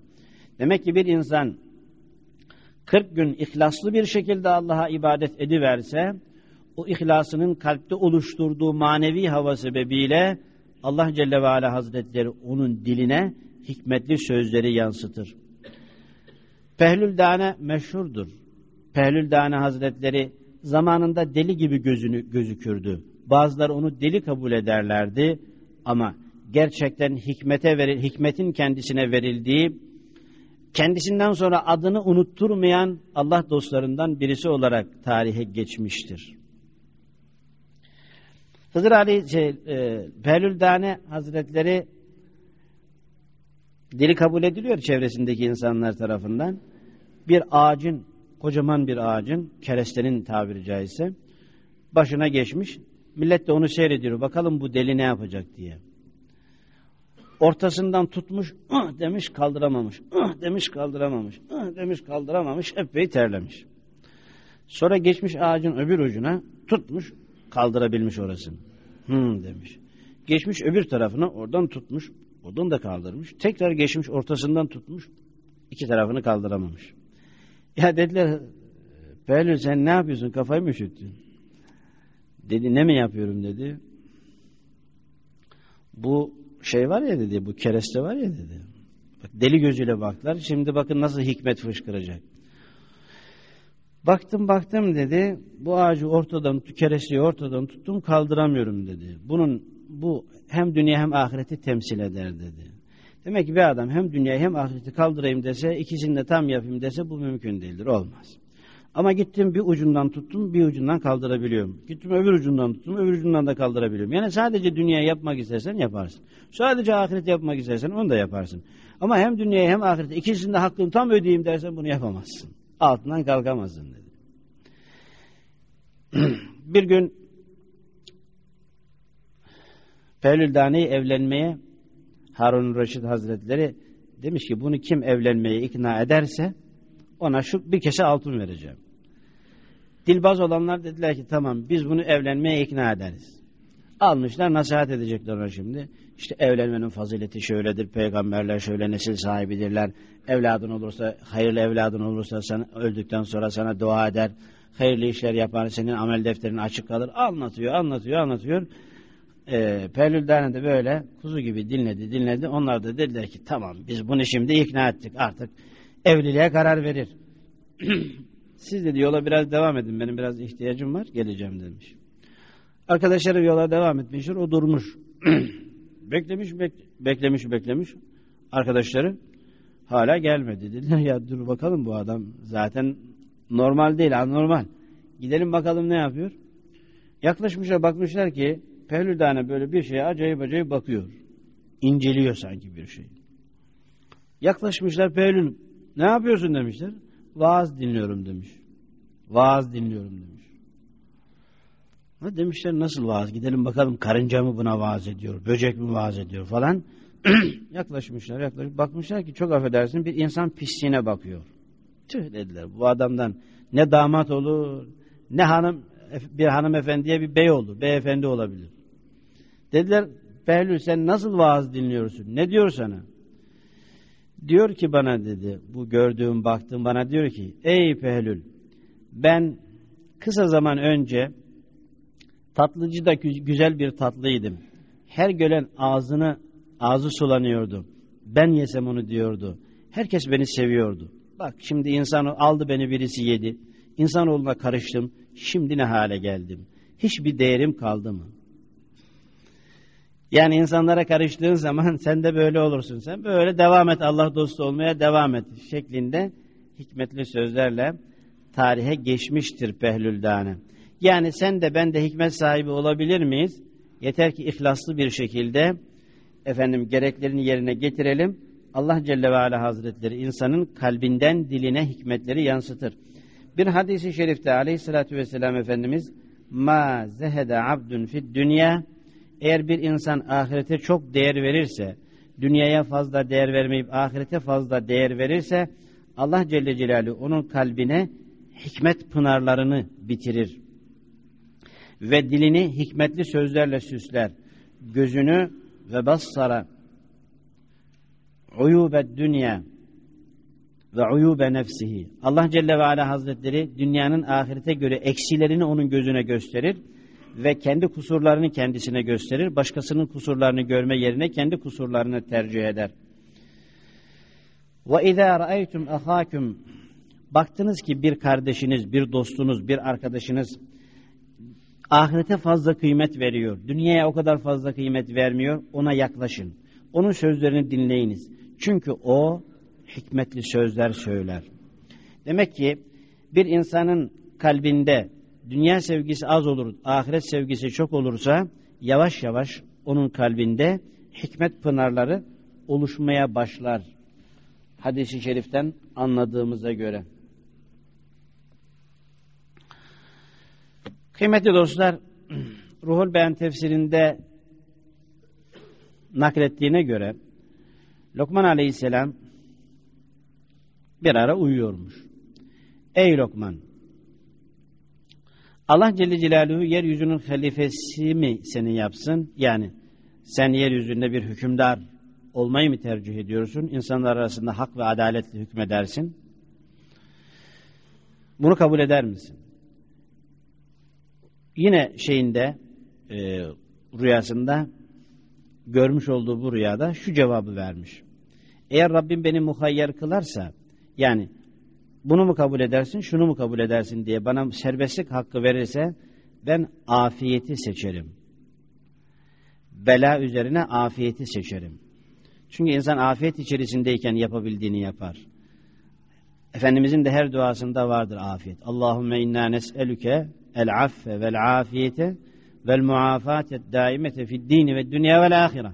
Demek ki bir insan 40 gün ihlaslı bir şekilde Allah'a ibadet ediverse, o ihlasının kalpte oluşturduğu manevi hava sebebiyle Allah Celle ve Ala Hazretleri onun diline hikmetli sözleri yansıtır. Pehlül Dane meşhurdur. Pehlül Dane Hazretleri zamanında deli gibi gözünü gözükürdü. Bazıları onu deli kabul ederlerdi ama gerçekten hikmete veril, hikmetin kendisine verildiği, kendisinden sonra adını unutturmayan Allah dostlarından birisi olarak tarihe geçmiştir. Hızır Ali şey, e, Pehlül Dane Hazretleri deli kabul ediliyor çevresindeki insanlar tarafından. Bir ağacın, kocaman bir ağacın, kerestenin tabiri caizse, başına geçmiş. Millet de onu seyrediyor. Bakalım bu deli ne yapacak diye. Ortasından tutmuş, ıh demiş kaldıramamış, ıh demiş kaldıramamış, ıh demiş kaldıramamış, epey terlemiş. Sonra geçmiş ağacın öbür ucuna tutmuş, kaldırabilmiş orasını. Hı demiş. Geçmiş öbür tarafına oradan tutmuş, oradan da kaldırmış. Tekrar geçmiş ortasından tutmuş, iki tarafını kaldıramamış. Ya dediler, Behlül sen ne yapıyorsun, kafayı mı üşüttün? Dedi, ne mi yapıyorum dedi. Bu şey var ya dedi, bu kereste var ya dedi. Bak, deli gözüyle baktılar, şimdi bakın nasıl hikmet fışkıracak. Baktım baktım dedi. Bu ağacı ortadan, keresteyi ortadan tuttum kaldıramıyorum dedi. Bunun bu hem dünya hem ahireti temsil eder dedi. Demek ki bir adam hem dünyayı hem ahireti kaldırayım dese, ikisini de tam yapayım dese bu mümkün değildir, olmaz. Ama gittim bir ucundan tuttum, bir ucundan kaldırabiliyorum. Gittim öbür ucundan tuttum, öbür ucundan da kaldırabiliyorum. Yani sadece dünyayı yapmak istersen yaparsın. Sadece ahiret yapmak istersen onu da yaparsın. Ama hem dünyayı hem ahireti ikisini de hakkını tam ödeyeyim dersen bunu yapamazsın altından kalkamazsın dedi. bir gün Fehlüldane'yi evlenmeye Harun Reşit Hazretleri demiş ki bunu kim evlenmeye ikna ederse ona şu bir kese altın vereceğim. Dilbaz olanlar dediler ki tamam biz bunu evlenmeye ikna ederiz. Almışlar nasihat edecekler ona şimdi. İşte evlenmenin fazileti şöyledir, peygamberler şöyle nesil sahibidirler. Evladın olursa, hayırlı evladın olursa sen öldükten sonra sana dua eder. Hayırlı işler yapar, senin amel defterin açık kalır. Anlatıyor, anlatıyor, anlatıyor. Ee, Pehlül'den de böyle kuzu gibi dinledi, dinledi. Onlar da dediler ki tamam biz bunu şimdi ikna ettik artık. Evliliğe karar verir. Siz dedi yola biraz devam edin, benim biraz ihtiyacım var, geleceğim demiş. Arkadaşları yola devam etmişler, o durmuş. beklemiş, bek beklemiş, beklemiş. Arkadaşları hala gelmedi. Dediler ya dur bakalım bu adam zaten normal değil, anormal. Gidelim bakalım ne yapıyor. Yaklaşmışlar, bakmışlar ki Pevlüdane böyle bir şeye acayip acayip bakıyor. İnceliyor sanki bir şey. Yaklaşmışlar Pevlül, ne yapıyorsun demişler. Vaaz dinliyorum demiş. Vaaz dinliyorum demiş. Ha demişler nasıl vaaz? Gidelim bakalım karınca mı buna vaaz ediyor, böcek mi vaaz ediyor falan. yaklaşmışlar, yaklaşıp bakmışlar ki çok affedersin bir insan pisliğine bakıyor. Tüh dediler bu adamdan ne damat olur, ne hanım bir hanımefendiye bir bey olur, beyefendi olabilir. Dediler Behlül sen nasıl vaaz dinliyorsun? Ne diyor sana? Diyor ki bana dedi, bu gördüğüm baktığım bana diyor ki, ey Pehlül, ben kısa zaman önce Tatlıcı da güzel bir tatlıydım. Her gören ağzını ağzı sulanıyordu. Ben yesem onu diyordu. Herkes beni seviyordu. Bak şimdi insan aldı beni birisi yedi. İnsanoğluna karıştım. Şimdi ne hale geldim? Hiçbir değerim kaldı mı? Yani insanlara karıştığın zaman sen de böyle olursun. Sen böyle devam et Allah dostu olmaya devam et şeklinde hikmetli sözlerle tarihe geçmiştir Pehlüldane. Yani sen de ben de hikmet sahibi olabilir miyiz? Yeter ki ihlaslı bir şekilde efendim gereklerini yerine getirelim. Allah Celle ve Ala Hazretleri insanın kalbinden diline hikmetleri yansıtır. Bir hadisi şerifte aleyhissalatü vesselam Efendimiz ma zehede abdun fid dünya eğer bir insan ahirete çok değer verirse dünyaya fazla değer vermeyip ahirete fazla değer verirse Allah Celle Celaluhu onun kalbine hikmet pınarlarını bitirir. Ve dilini hikmetli sözlerle süsler. Gözünü ve bassara uyube dünya ve uyube nefsihi. Allah Celle ve Ala Hazretleri dünyanın ahirete göre eksilerini onun gözüne gösterir ve kendi kusurlarını kendisine gösterir. Başkasının kusurlarını görme yerine kendi kusurlarını tercih eder. İzâ ra'aytum ahâkum Baktınız ki bir kardeşiniz, bir dostunuz, bir arkadaşınız ahirete fazla kıymet veriyor. Dünyaya o kadar fazla kıymet vermiyor. Ona yaklaşın. Onun sözlerini dinleyiniz. Çünkü o hikmetli sözler söyler. Demek ki bir insanın kalbinde dünya sevgisi az olur, ahiret sevgisi çok olursa yavaş yavaş onun kalbinde hikmet pınarları oluşmaya başlar. Hadis-i şeriften anladığımıza göre. Kıymetli dostlar, Ruhul Beyan tefsirinde naklettiğine göre Lokman Aleyhisselam bir ara uyuyormuş. Ey Lokman! Allah Celle Celaluhu yeryüzünün halifesi mi seni yapsın? Yani sen yeryüzünde bir hükümdar olmayı mı tercih ediyorsun? İnsanlar arasında hak ve adaletle hükmedersin. Bunu kabul eder misin? Yine şeyinde e, rüyasında görmüş olduğu bu rüyada şu cevabı vermiş. Eğer Rabbim beni muhayyer kılarsa yani bunu mu kabul edersin şunu mu kabul edersin diye bana serbestlik hakkı verirse ben afiyeti seçerim. Bela üzerine afiyeti seçerim. Çünkü insan afiyet içerisindeyken yapabildiğini yapar. Efendimizin de her duasında vardır afiyet. Allahümme inna nes'elüke el affe vel afiyete vel muafatet daimete fid dini ve dünya vel ahire.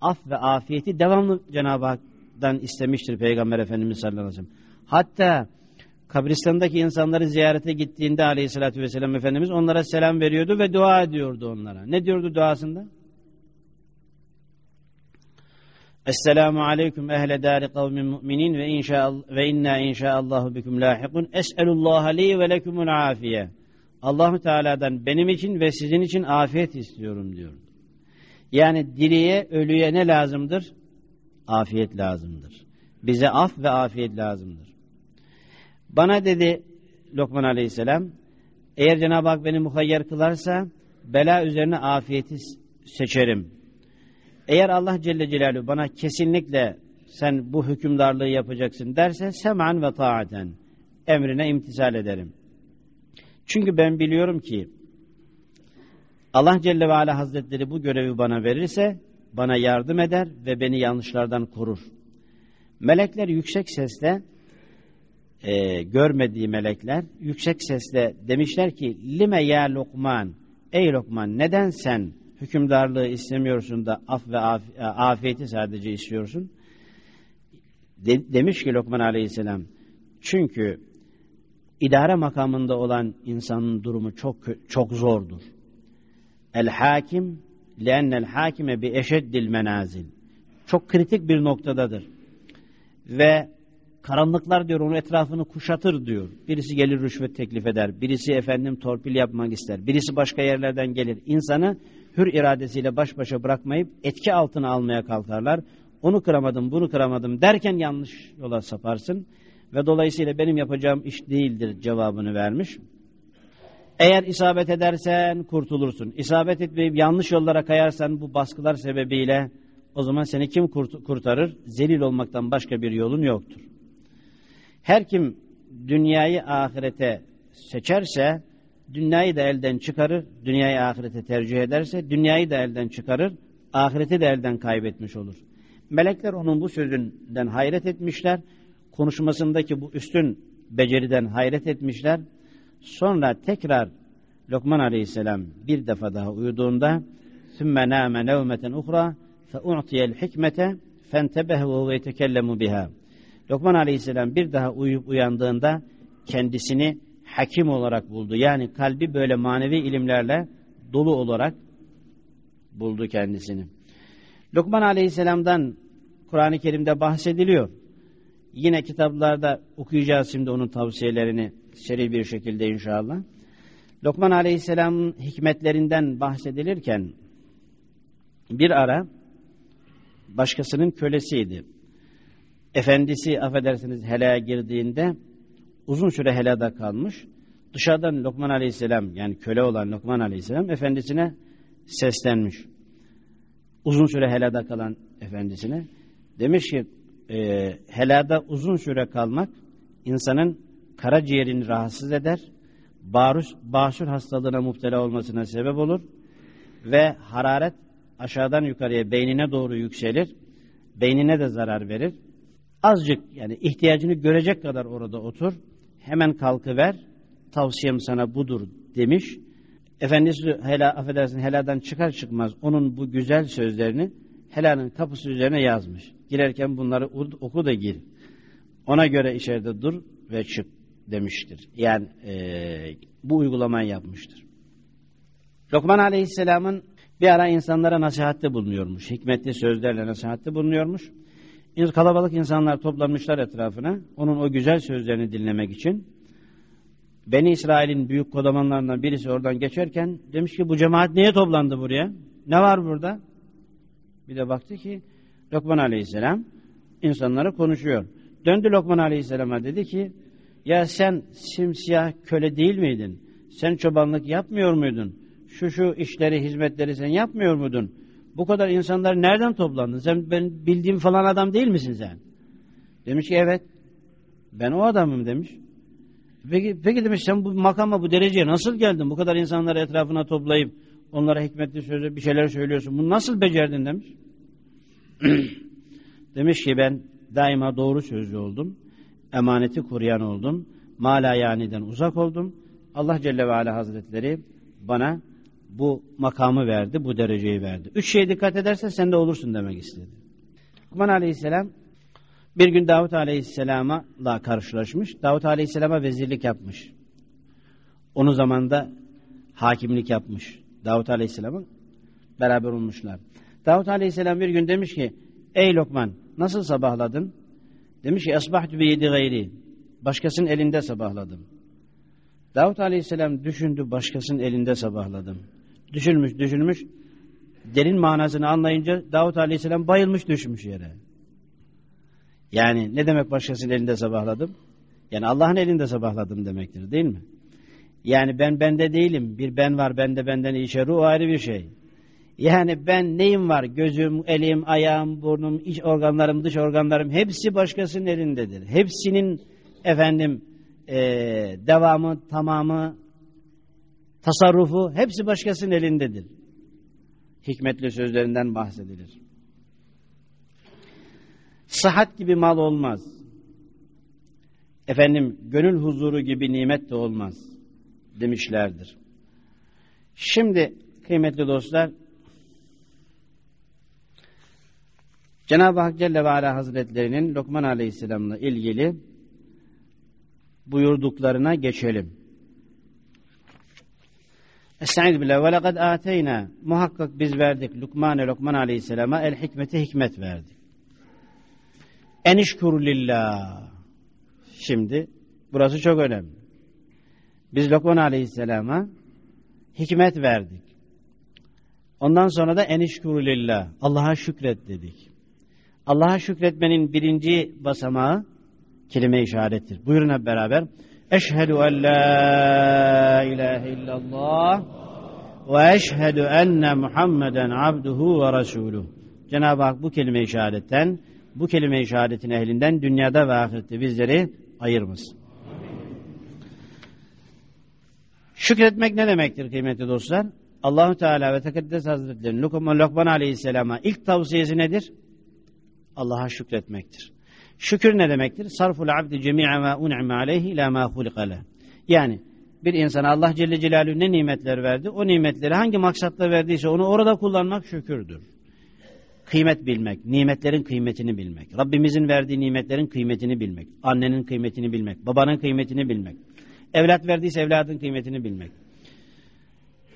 Af ve afiyeti devamlı Cenab-ı Hak'tan istemiştir Peygamber Efendimiz sallallahu aleyhi ve sellem. Hatta kabristandaki insanları ziyarete gittiğinde aleyhissalatü vesselam Efendimiz onlara selam veriyordu ve dua ediyordu onlara. Ne diyordu duasında? Esselamu aleyküm ehle dari kavmin mu'minin ve inşa ve inna inşaallahu bikum lahikun. Es'elullah li ve lekumul afiye. Allahu Teala'dan benim için ve sizin için afiyet istiyorum diyor. Yani diriye, ölüye ne lazımdır? Afiyet lazımdır. Bize af ve afiyet lazımdır. Bana dedi Lokman Aleyhisselam, eğer Cenab-ı Hak beni muhayyer kılarsa bela üzerine afiyeti seçerim. Eğer Allah Celle Celaluhu bana kesinlikle sen bu hükümdarlığı yapacaksın derse seman ve taaten emrine imtisal ederim. Çünkü ben biliyorum ki Allah Celle ve Ala Hazretleri bu görevi bana verirse bana yardım eder ve beni yanlışlardan korur. Melekler yüksek sesle e, görmediği melekler yüksek sesle demişler ki lime ya Lokman ey Lokman neden sen hükümdarlığı istemiyorsun da af ve af, e, afiyeti sadece istiyorsun? De, demiş ki Lokman Aleyhisselam çünkü idare makamında olan insanın durumu çok çok zordur. El hakim leennel hakime bi eşeddil menazil. Çok kritik bir noktadadır. Ve karanlıklar diyor onun etrafını kuşatır diyor. Birisi gelir rüşvet teklif eder. Birisi efendim torpil yapmak ister. Birisi başka yerlerden gelir. İnsanı hür iradesiyle baş başa bırakmayıp etki altına almaya kalkarlar. Onu kıramadım, bunu kıramadım derken yanlış yola saparsın ve dolayısıyla benim yapacağım iş değildir cevabını vermiş. Eğer isabet edersen kurtulursun. İsabet etmeyip yanlış yollara kayarsan bu baskılar sebebiyle o zaman seni kim kurt kurtarır? Zelil olmaktan başka bir yolun yoktur. Her kim dünyayı ahirete seçerse dünyayı da elden çıkarır, dünyayı ahirete tercih ederse dünyayı da elden çıkarır, ahireti de elden kaybetmiş olur. Melekler onun bu sözünden hayret etmişler konuşmasındaki bu üstün beceriden hayret etmişler. Sonra tekrar Lokman Aleyhisselam bir defa daha uyuduğunda ثُمَّ نَامَ نَوْمَةً اُخْرَى فَاُعْتِيَ الْحِكْمَةَ فَانْتَبَهُ وَهُوَ يَتَكَلَّمُ بِهَا Lokman Aleyhisselam bir daha uyuyup uyandığında kendisini hakim olarak buldu. Yani kalbi böyle manevi ilimlerle dolu olarak buldu kendisini. Lokman Aleyhisselam'dan Kur'an-ı Kerim'de bahsediliyor. Yine kitaplarda okuyacağız şimdi onun tavsiyelerini seri bir şekilde inşallah. Lokman Aleyhisselam'ın hikmetlerinden bahsedilirken bir ara başkasının kölesiydi. Efendisi affedersiniz helaya girdiğinde uzun süre helada kalmış. Dışarıdan Lokman Aleyhisselam yani köle olan Lokman Aleyhisselam efendisine seslenmiş. Uzun süre helada kalan efendisine. Demiş ki e, helada uzun süre kalmak insanın karaciğerini rahatsız eder. Barus, bağışır hastalığına muhtela olmasına sebep olur. Ve hararet aşağıdan yukarıya beynine doğru yükselir. Beynine de zarar verir. Azıcık yani ihtiyacını görecek kadar orada otur. Hemen kalkıver. Tavsiyem sana budur demiş. Efendisi hela, affedersin heladan çıkar çıkmaz onun bu güzel sözlerini helalın kapısı üzerine yazmış. Girerken bunları oku da gir. Ona göre içeride dur ve çık demiştir. Yani e, bu uygulamayı yapmıştır. Lokman Aleyhisselam'ın bir ara insanlara nasihatte bulunuyormuş. Hikmetli sözlerle nasihatte bulunuyormuş. Kalabalık insanlar toplanmışlar etrafına. Onun o güzel sözlerini dinlemek için. Beni İsrail'in büyük kodamanlarından birisi oradan geçerken demiş ki bu cemaat niye toplandı buraya? Ne var burada? Bir de baktı ki Lokman Aleyhisselam insanlara konuşuyor. Döndü Lokman Aleyhisselam'a dedi ki ya sen simsiyah köle değil miydin? Sen çobanlık yapmıyor muydun? Şu şu işleri, hizmetleri sen yapmıyor muydun? Bu kadar insanlar nereden toplandın? Sen ben bildiğim falan adam değil misin sen? Demiş ki evet. Ben o adamım demiş. Peki, peki demiş sen bu makama bu dereceye nasıl geldin? Bu kadar insanları etrafına toplayıp onlara hikmetli sözü bir şeyler söylüyorsun. Bunu nasıl becerdin demiş. demiş ki ben daima doğru sözlü oldum. Emaneti koruyan oldum. Mala yaniden uzak oldum. Allah Celle ve Ala Hazretleri bana bu makamı verdi, bu dereceyi verdi. Üç şeye dikkat edersen sen de olursun demek istedi. Lukman Aleyhisselam bir gün Davut Aleyhisselam'la karşılaşmış. Davut Aleyhisselam'a vezirlik yapmış. Onun zamanda hakimlik yapmış. Davut Aleyhisselam'ın beraber olmuşlar. Davut Aleyhisselam bir gün demiş ki Ey Lokman nasıl sabahladın? Demiş ki Esbahtü bi yedi gayri. Başkasının elinde sabahladım. Davut Aleyhisselam düşündü başkasının elinde sabahladım. Düşünmüş düşünmüş. Derin manasını anlayınca Davut Aleyhisselam bayılmış düşmüş yere. Yani ne demek başkasının elinde sabahladım? Yani Allah'ın elinde sabahladım demektir değil mi? Yani ben bende değilim. Bir ben var bende benden içeri o ayrı bir şey. Yani ben neyim var? Gözüm, elim, ayağım, burnum, iç organlarım, dış organlarım hepsi başkasının elindedir. Hepsinin efendim e, devamı, tamamı, tasarrufu hepsi başkasının elindedir. Hikmetli sözlerinden bahsedilir. Sıhhat gibi mal olmaz. Efendim gönül huzuru gibi nimet de olmaz demişlerdir. Şimdi kıymetli dostlar Cenab-ı Hak Celle ve Ala Hazretlerinin Lokman Aleyhisselam'la ilgili buyurduklarına geçelim. Estaizu billah ve lekad ateyna muhakkak biz verdik Lukman'e Lokman Aleyhisselam'a el hikmeti hikmet verdik. Enişkur lillah. Şimdi burası çok önemli. Biz Lokman Aleyhisselam'a hikmet verdik. Ondan sonra da enişkur lillah. Allah'a şükret dedik. Allah'a şükretmenin birinci basamağı kelime-i şehadettir. Buyurun hep beraber. En la ilahe illallah ve eşhedü enne Muhammeden abduhu ve resuluh. Cenab-ı Hak bu kelime-i şehadetten bu kelime-i şehadetin ehlinden dünyada ve ahirette bizleri ayırmasın. Şükretmek ne demektir kıymetli dostlar? Allahu Teala ve Tekaddes Hazretleri'nin Lokman, Lokman Aleyhisselam'a ilk tavsiyesi nedir? Allah'a şükretmektir. Şükür ne demektir? Sarful abdi cemi'a ma un'ime aleyhi ila ma hulikale. Yani bir insana Allah Celle Celaluhu ne nimetler verdi? O nimetleri hangi maksatla verdiyse onu orada kullanmak şükürdür. kıymet bilmek, nimetlerin kıymetini bilmek, Rabbimizin verdiği nimetlerin kıymetini bilmek, annenin kıymetini bilmek, babanın kıymetini bilmek, evlat verdiyse evladın kıymetini bilmek.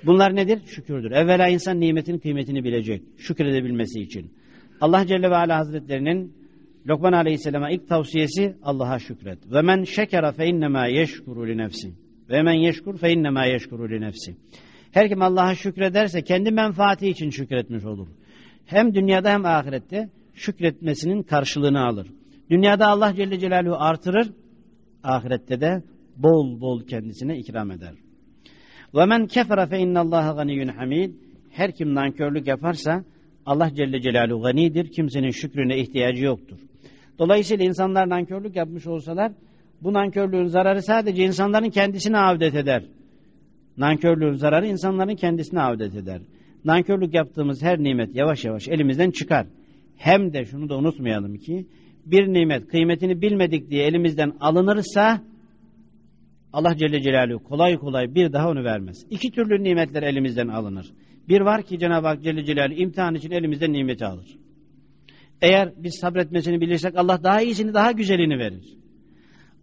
Bunlar nedir? Şükürdür. Evvela insan nimetin kıymetini bilecek, şükredebilmesi için. Allah Celle ve Ala Hazretlerinin Lokman Aleyhisselam'a ilk tavsiyesi Allah'a şükret. Ve men şekera fe innema yeşkuru li nefsi. Ve men yeşkur fe innema yeşkuru li nefsi. Her kim Allah'a şükrederse kendi menfaati için şükretmiş olur. Hem dünyada hem ahirette şükretmesinin karşılığını alır. Dünyada Allah Celle Celaluhu artırır, ahirette de bol bol kendisine ikram eder. Ve men kefere fe innallaha ganiyyun hamid. Her kim nankörlük yaparsa Allah Celle Celaluhu ganidir. Kimsenin şükrüne ihtiyacı yoktur. Dolayısıyla insanlar nankörlük yapmış olsalar bu nankörlüğün zararı sadece insanların kendisine avdet eder. Nankörlüğün zararı insanların kendisine avdet eder. Nankörlük yaptığımız her nimet yavaş yavaş elimizden çıkar. Hem de şunu da unutmayalım ki bir nimet kıymetini bilmedik diye elimizden alınırsa Allah Celle Celaluhu kolay kolay bir daha onu vermez. İki türlü nimetler elimizden alınır. Bir var ki Cenab-ı Hak Celle Celaluhu imtihan için elimizden nimeti alır. Eğer biz sabretmesini bilirsek Allah daha iyisini, daha güzelini verir.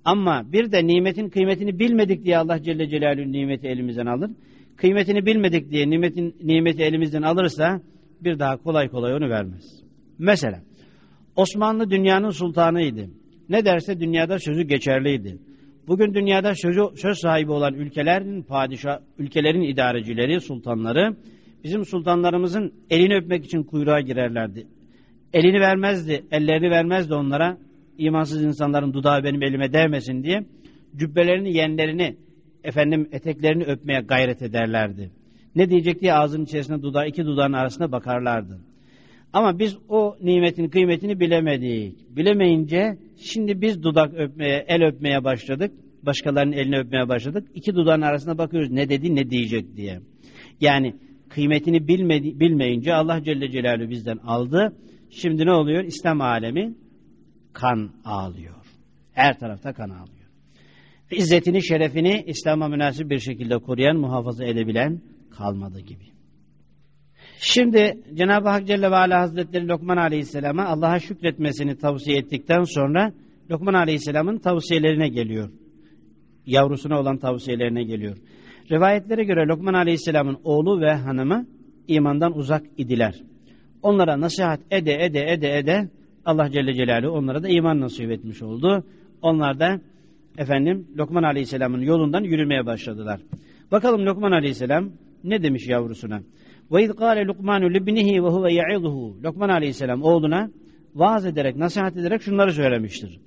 Ama bir de nimetin kıymetini bilmedik diye Allah Celle Celaluhu nimeti elimizden alır. Kıymetini bilmedik diye nimetin nimeti elimizden alırsa bir daha kolay kolay onu vermez. Mesela Osmanlı dünyanın sultanıydı. Ne derse dünyada sözü geçerliydi. Bugün dünyada sözü, söz sahibi olan ülkelerin padişah, ülkelerin idarecileri, sultanları bizim sultanlarımızın elini öpmek için kuyruğa girerlerdi. Elini vermezdi, ellerini vermezdi onlara. İmansız insanların dudağı benim elime değmesin diye cübbelerini, yenlerini, efendim eteklerini öpmeye gayret ederlerdi. Ne diyecek diye ağzının içerisinde dudağı, iki dudağın arasında bakarlardı. Ama biz o nimetin kıymetini bilemedik. Bilemeyince şimdi biz dudak öpmeye, el öpmeye başladık. Başkalarının elini öpmeye başladık. İki dudağın arasına bakıyoruz ne dedi ne diyecek diye. Yani kıymetini bilmedi, bilmeyince Allah Celle Celaluhu bizden aldı. Şimdi ne oluyor? İslam alemi kan ağlıyor. Her tarafta kan ağlıyor. İzzetini, şerefini İslam'a münasip bir şekilde koruyan, muhafaza edebilen kalmadı gibi. Şimdi Cenab-ı Hak Celle ve Ala Hazretleri Lokman Aleyhisselam'a Allah'a şükretmesini tavsiye ettikten sonra Lokman Aleyhisselam'ın tavsiyelerine geliyor. Yavrusuna olan tavsiyelerine geliyor. Rivayetlere göre Lokman Aleyhisselam'ın oğlu ve hanımı imandan uzak idiler. Onlara nasihat ede ede ede ede Allah Celle Celaluhu onlara da iman nasip etmiş oldu. Onlar da efendim Lokman Aleyhisselam'ın yolundan yürümeye başladılar. Bakalım Lokman Aleyhisselam ne demiş yavrusuna? Ve iz kâle Lukmanu libnihi ve huve ya'iduhu. Lokman Aleyhisselam oğluna vaaz ederek, nasihat ederek şunları söylemiştir.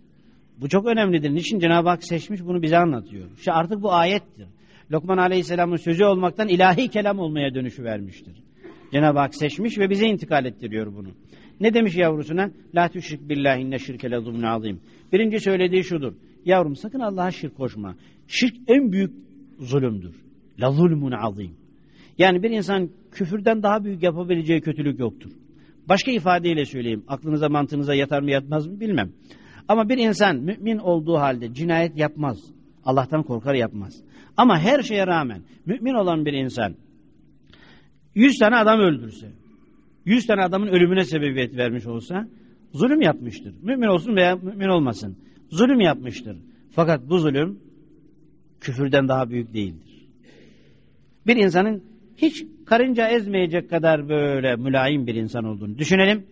Bu çok önemlidir. Niçin Cenab-ı Hak seçmiş bunu bize anlatıyor. İşte artık bu ayettir. Lokman Aleyhisselam'ın sözü olmaktan ilahi kelam olmaya dönüşü vermiştir. Cenab-ı Hak seçmiş ve bize intikal ettiriyor bunu. Ne demiş yavrusuna? La tüşrik billahi inne şirke azim. Birinci söylediği şudur. Yavrum sakın Allah'a şirk koşma. Şirk en büyük zulümdür. La zulmun azim. Yani bir insan küfürden daha büyük yapabileceği kötülük yoktur. Başka ifadeyle söyleyeyim. Aklınıza mantığınıza yatar mı yatmaz mı bilmem. Ama bir insan mümin olduğu halde cinayet yapmaz. Allah'tan korkar yapmaz. Ama her şeye rağmen mümin olan bir insan yüz tane adam öldürse, yüz tane adamın ölümüne sebebiyet vermiş olsa zulüm yapmıştır. Mümin olsun veya mümin olmasın. Zulüm yapmıştır. Fakat bu zulüm küfürden daha büyük değildir. Bir insanın hiç karınca ezmeyecek kadar böyle mülayim bir insan olduğunu düşünelim.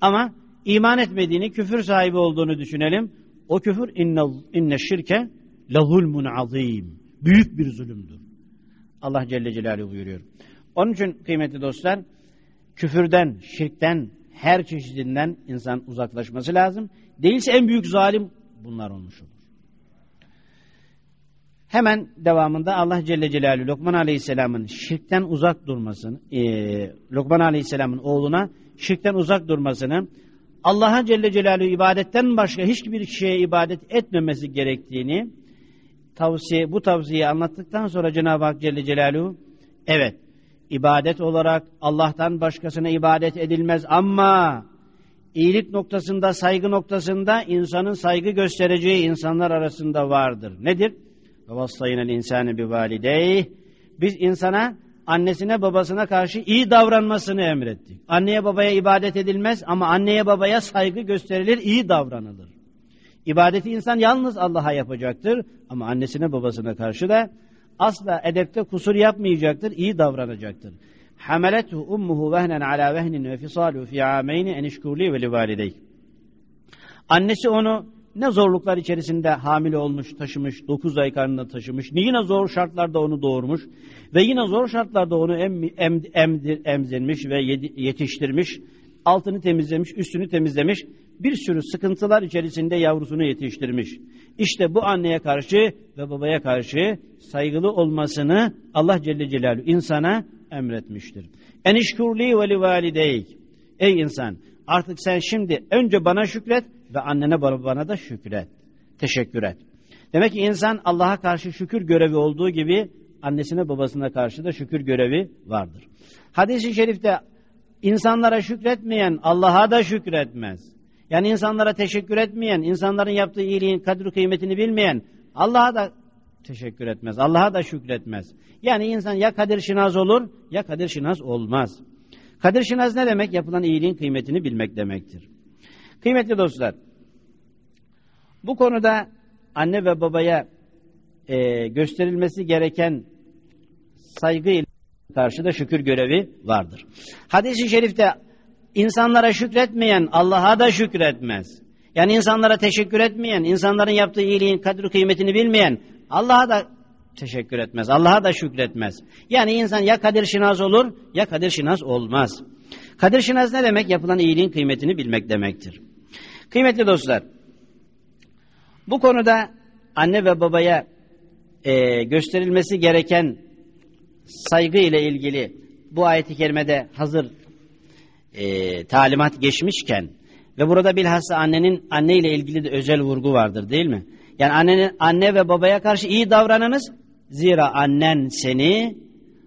Ama iman etmediğini, küfür sahibi olduğunu düşünelim. O küfür inne şirke la zulmun azim. Büyük bir zulümdür. Allah Celle Celaluhu buyuruyor. Onun için kıymetli dostlar, küfürden, şirkten, her çeşidinden insan uzaklaşması lazım. Değilse en büyük zalim bunlar olmuş olur. Hemen devamında Allah Celle Celaluhu Lokman Aleyhisselam'ın şirkten uzak durmasını, e, Lokman Aleyhisselam'ın oğluna şirkten uzak durmasını, Allah'a Celle Celaluhu ibadetten başka hiçbir şeye ibadet etmemesi gerektiğini tavsiye bu tavsiyeyi anlattıktan sonra Cenab-ı Hak Celle Celaluhu evet ibadet olarak Allah'tan başkasına ibadet edilmez ama iyilik noktasında, saygı noktasında insanın saygı göstereceği insanlar arasında vardır. Nedir? İnsane bi valideyh. Biz insana annesine babasına karşı iyi davranmasını emretti. Anneye babaya ibadet edilmez ama anneye babaya saygı gösterilir, iyi davranılır. İbadeti insan yalnız Allah'a yapacaktır ama annesine babasına karşı da asla edepte kusur yapmayacaktır, iyi davranacaktır. Hameletu ummuhu vehnen ala vehnin ve fisalu fi ameyni enişkurli ve livalidey. Annesi onu ne zorluklar içerisinde hamile olmuş, taşımış, 9 ay karnında taşımış, yine zor şartlarda onu doğurmuş ve yine zor şartlarda onu em, em, emdir, emzirmiş ve yetiştirmiş, altını temizlemiş, üstünü temizlemiş, bir sürü sıkıntılar içerisinde yavrusunu yetiştirmiş. İşte bu anneye karşı ve babaya karşı saygılı olmasını Allah Celle Celaluhu insana emretmiştir. Enişkurli ve li valideyk. Ey insan artık sen şimdi önce bana şükret ve annene babana da şükret. Teşekkür et. Demek ki insan Allah'a karşı şükür görevi olduğu gibi annesine babasına karşı da şükür görevi vardır. Hadis-i şerifte insanlara şükretmeyen Allah'a da şükretmez. Yani insanlara teşekkür etmeyen, insanların yaptığı iyiliğin kadri kıymetini bilmeyen Allah'a da teşekkür etmez. Allah'a da şükretmez. Yani insan ya kadir şinaz olur ya kadir şinaz olmaz. Kadir şinaz ne demek? Yapılan iyiliğin kıymetini bilmek demektir. Kıymetli dostlar, bu konuda anne ve babaya e, gösterilmesi gereken saygı ile karşı da şükür görevi vardır. Hadis-i şerifte insanlara şükretmeyen Allah'a da şükretmez. Yani insanlara teşekkür etmeyen, insanların yaptığı iyiliğin kadri kıymetini bilmeyen Allah'a da teşekkür etmez. Allah'a da şükretmez. Yani insan ya kadir şinaz olur ya kadir şinaz olmaz. Kadir şinaz ne demek? Yapılan iyiliğin kıymetini bilmek demektir. Kıymetli dostlar, bu konuda anne ve babaya e, gösterilmesi gereken saygı ile ilgili bu ayeti kerimede hazır e, talimat geçmişken ve burada bilhassa annenin anne ile ilgili de özel vurgu vardır değil mi? Yani annenin, anne ve babaya karşı iyi davranınız. Zira annen seni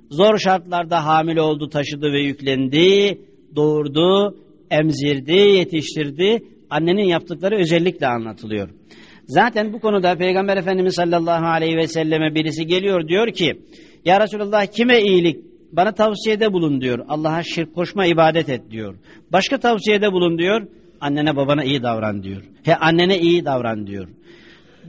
zor şartlarda hamile oldu, taşıdı ve yüklendi, doğurdu, emzirdi, yetiştirdi. Annenin yaptıkları özellikle anlatılıyor. Zaten bu konuda Peygamber Efendimiz sallallahu aleyhi ve selleme birisi geliyor diyor ki Ya Resulallah kime iyilik bana tavsiyede bulun diyor. Allah'a şirk koşma ibadet et diyor. Başka tavsiyede bulun diyor. Annene babana iyi davran diyor. He annene iyi davran diyor.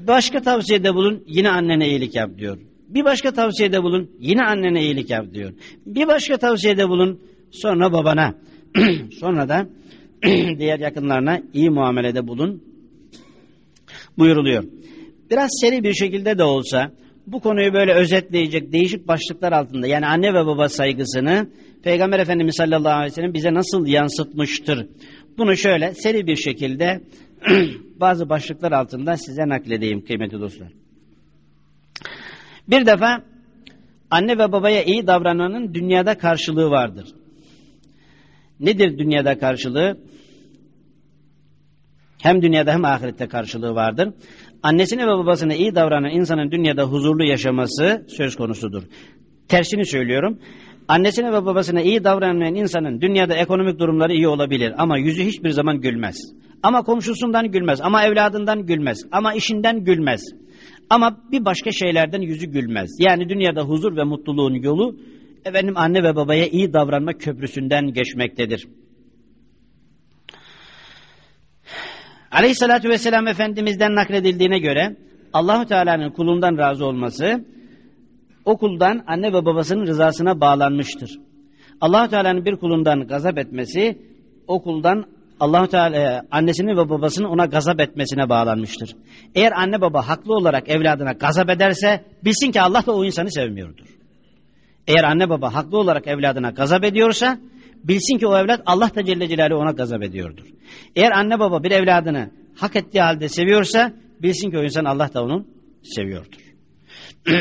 Başka tavsiyede bulun yine annene iyilik yap diyor. Bir başka tavsiyede bulun yine annene iyilik yap diyor. Bir başka tavsiyede bulun sonra babana sonra da diğer yakınlarına iyi muamelede bulun buyuruluyor. Biraz seri bir şekilde de olsa bu konuyu böyle özetleyecek değişik başlıklar altında yani anne ve baba saygısını Peygamber Efendimiz sallallahu aleyhi ve sellem bize nasıl yansıtmıştır? Bunu şöyle seri bir şekilde bazı başlıklar altında size nakledeyim kıymetli dostlar. Bir defa anne ve babaya iyi davranmanın dünyada karşılığı vardır. Nedir dünyada karşılığı? Hem dünyada hem ahirette karşılığı vardır. Annesine ve babasına iyi davranan insanın dünyada huzurlu yaşaması söz konusudur. Tersini söylüyorum. Annesine ve babasına iyi davranmayan insanın dünyada ekonomik durumları iyi olabilir ama yüzü hiçbir zaman gülmez. Ama komşusundan gülmez, ama evladından gülmez, ama işinden gülmez. Ama bir başka şeylerden yüzü gülmez. Yani dünyada huzur ve mutluluğun yolu efendim anne ve babaya iyi davranma köprüsünden geçmektedir. Aleyhissalatü vesselam Efendimiz'den nakledildiğine göre Allahu Teala'nın kulundan razı olması o kuldan anne ve babasının rızasına bağlanmıştır. Allahu Teala'nın bir kulundan gazap etmesi o kuldan Allahu Teala e, annesinin ve babasının ona gazap etmesine bağlanmıştır. Eğer anne baba haklı olarak evladına gazap ederse bilsin ki Allah da o insanı sevmiyordur. Eğer anne baba haklı olarak evladına gazap ediyorsa bilsin ki o evlat Allah da Celle Celaluhu ona gazap ediyordur. Eğer anne baba bir evladını hak ettiği halde seviyorsa bilsin ki o insan Allah da onu seviyordur.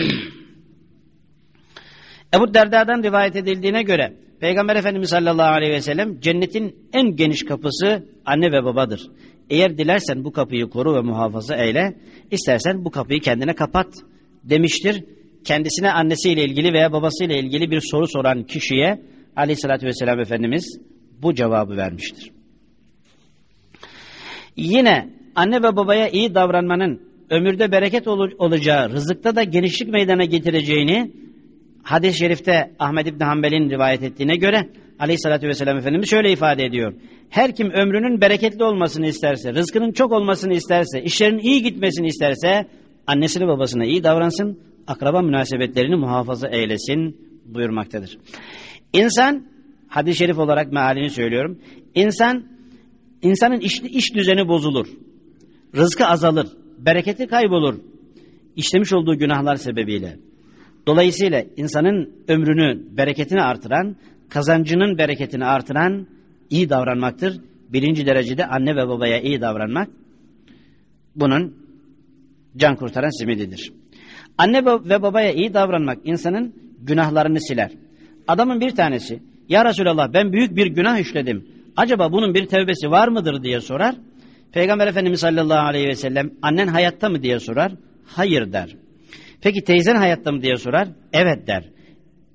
Ebu Derda'dan rivayet edildiğine göre Peygamber Efendimiz sallallahu aleyhi ve sellem cennetin en geniş kapısı anne ve babadır. Eğer dilersen bu kapıyı koru ve muhafaza eyle, istersen bu kapıyı kendine kapat demiştir. Kendisine annesiyle ilgili veya babasıyla ilgili bir soru soran kişiye aleyhissalatü vesselam Efendimiz bu cevabı vermiştir. Yine anne ve babaya iyi davranmanın ömürde bereket olacağı, rızıkta da genişlik meydana getireceğini hadis-i şerifte Ahmed İbni Hanbel'in rivayet ettiğine göre aleyhissalatü vesselam Efendimiz şöyle ifade ediyor. Her kim ömrünün bereketli olmasını isterse, rızkının çok olmasını isterse, işlerin iyi gitmesini isterse annesine babasına iyi davransın, akraba münasebetlerini muhafaza eylesin buyurmaktadır. İnsan, hadis-i şerif olarak mealini söylüyorum, insan, insanın iş, iş düzeni bozulur, rızkı azalır, bereketi kaybolur, işlemiş olduğu günahlar sebebiyle. Dolayısıyla insanın ömrünü, bereketini artıran, kazancının bereketini artıran iyi davranmaktır. Birinci derecede anne ve babaya iyi davranmak bunun can kurtaran simididir. Anne ve babaya iyi davranmak insanın günahlarını siler. Adamın bir tanesi ya Resulallah ben büyük bir günah işledim. Acaba bunun bir tevbesi var mıdır diye sorar. Peygamber Efendimiz sallallahu aleyhi ve sellem annen hayatta mı diye sorar. Hayır der. Peki teyzen hayatta mı diye sorar. Evet der.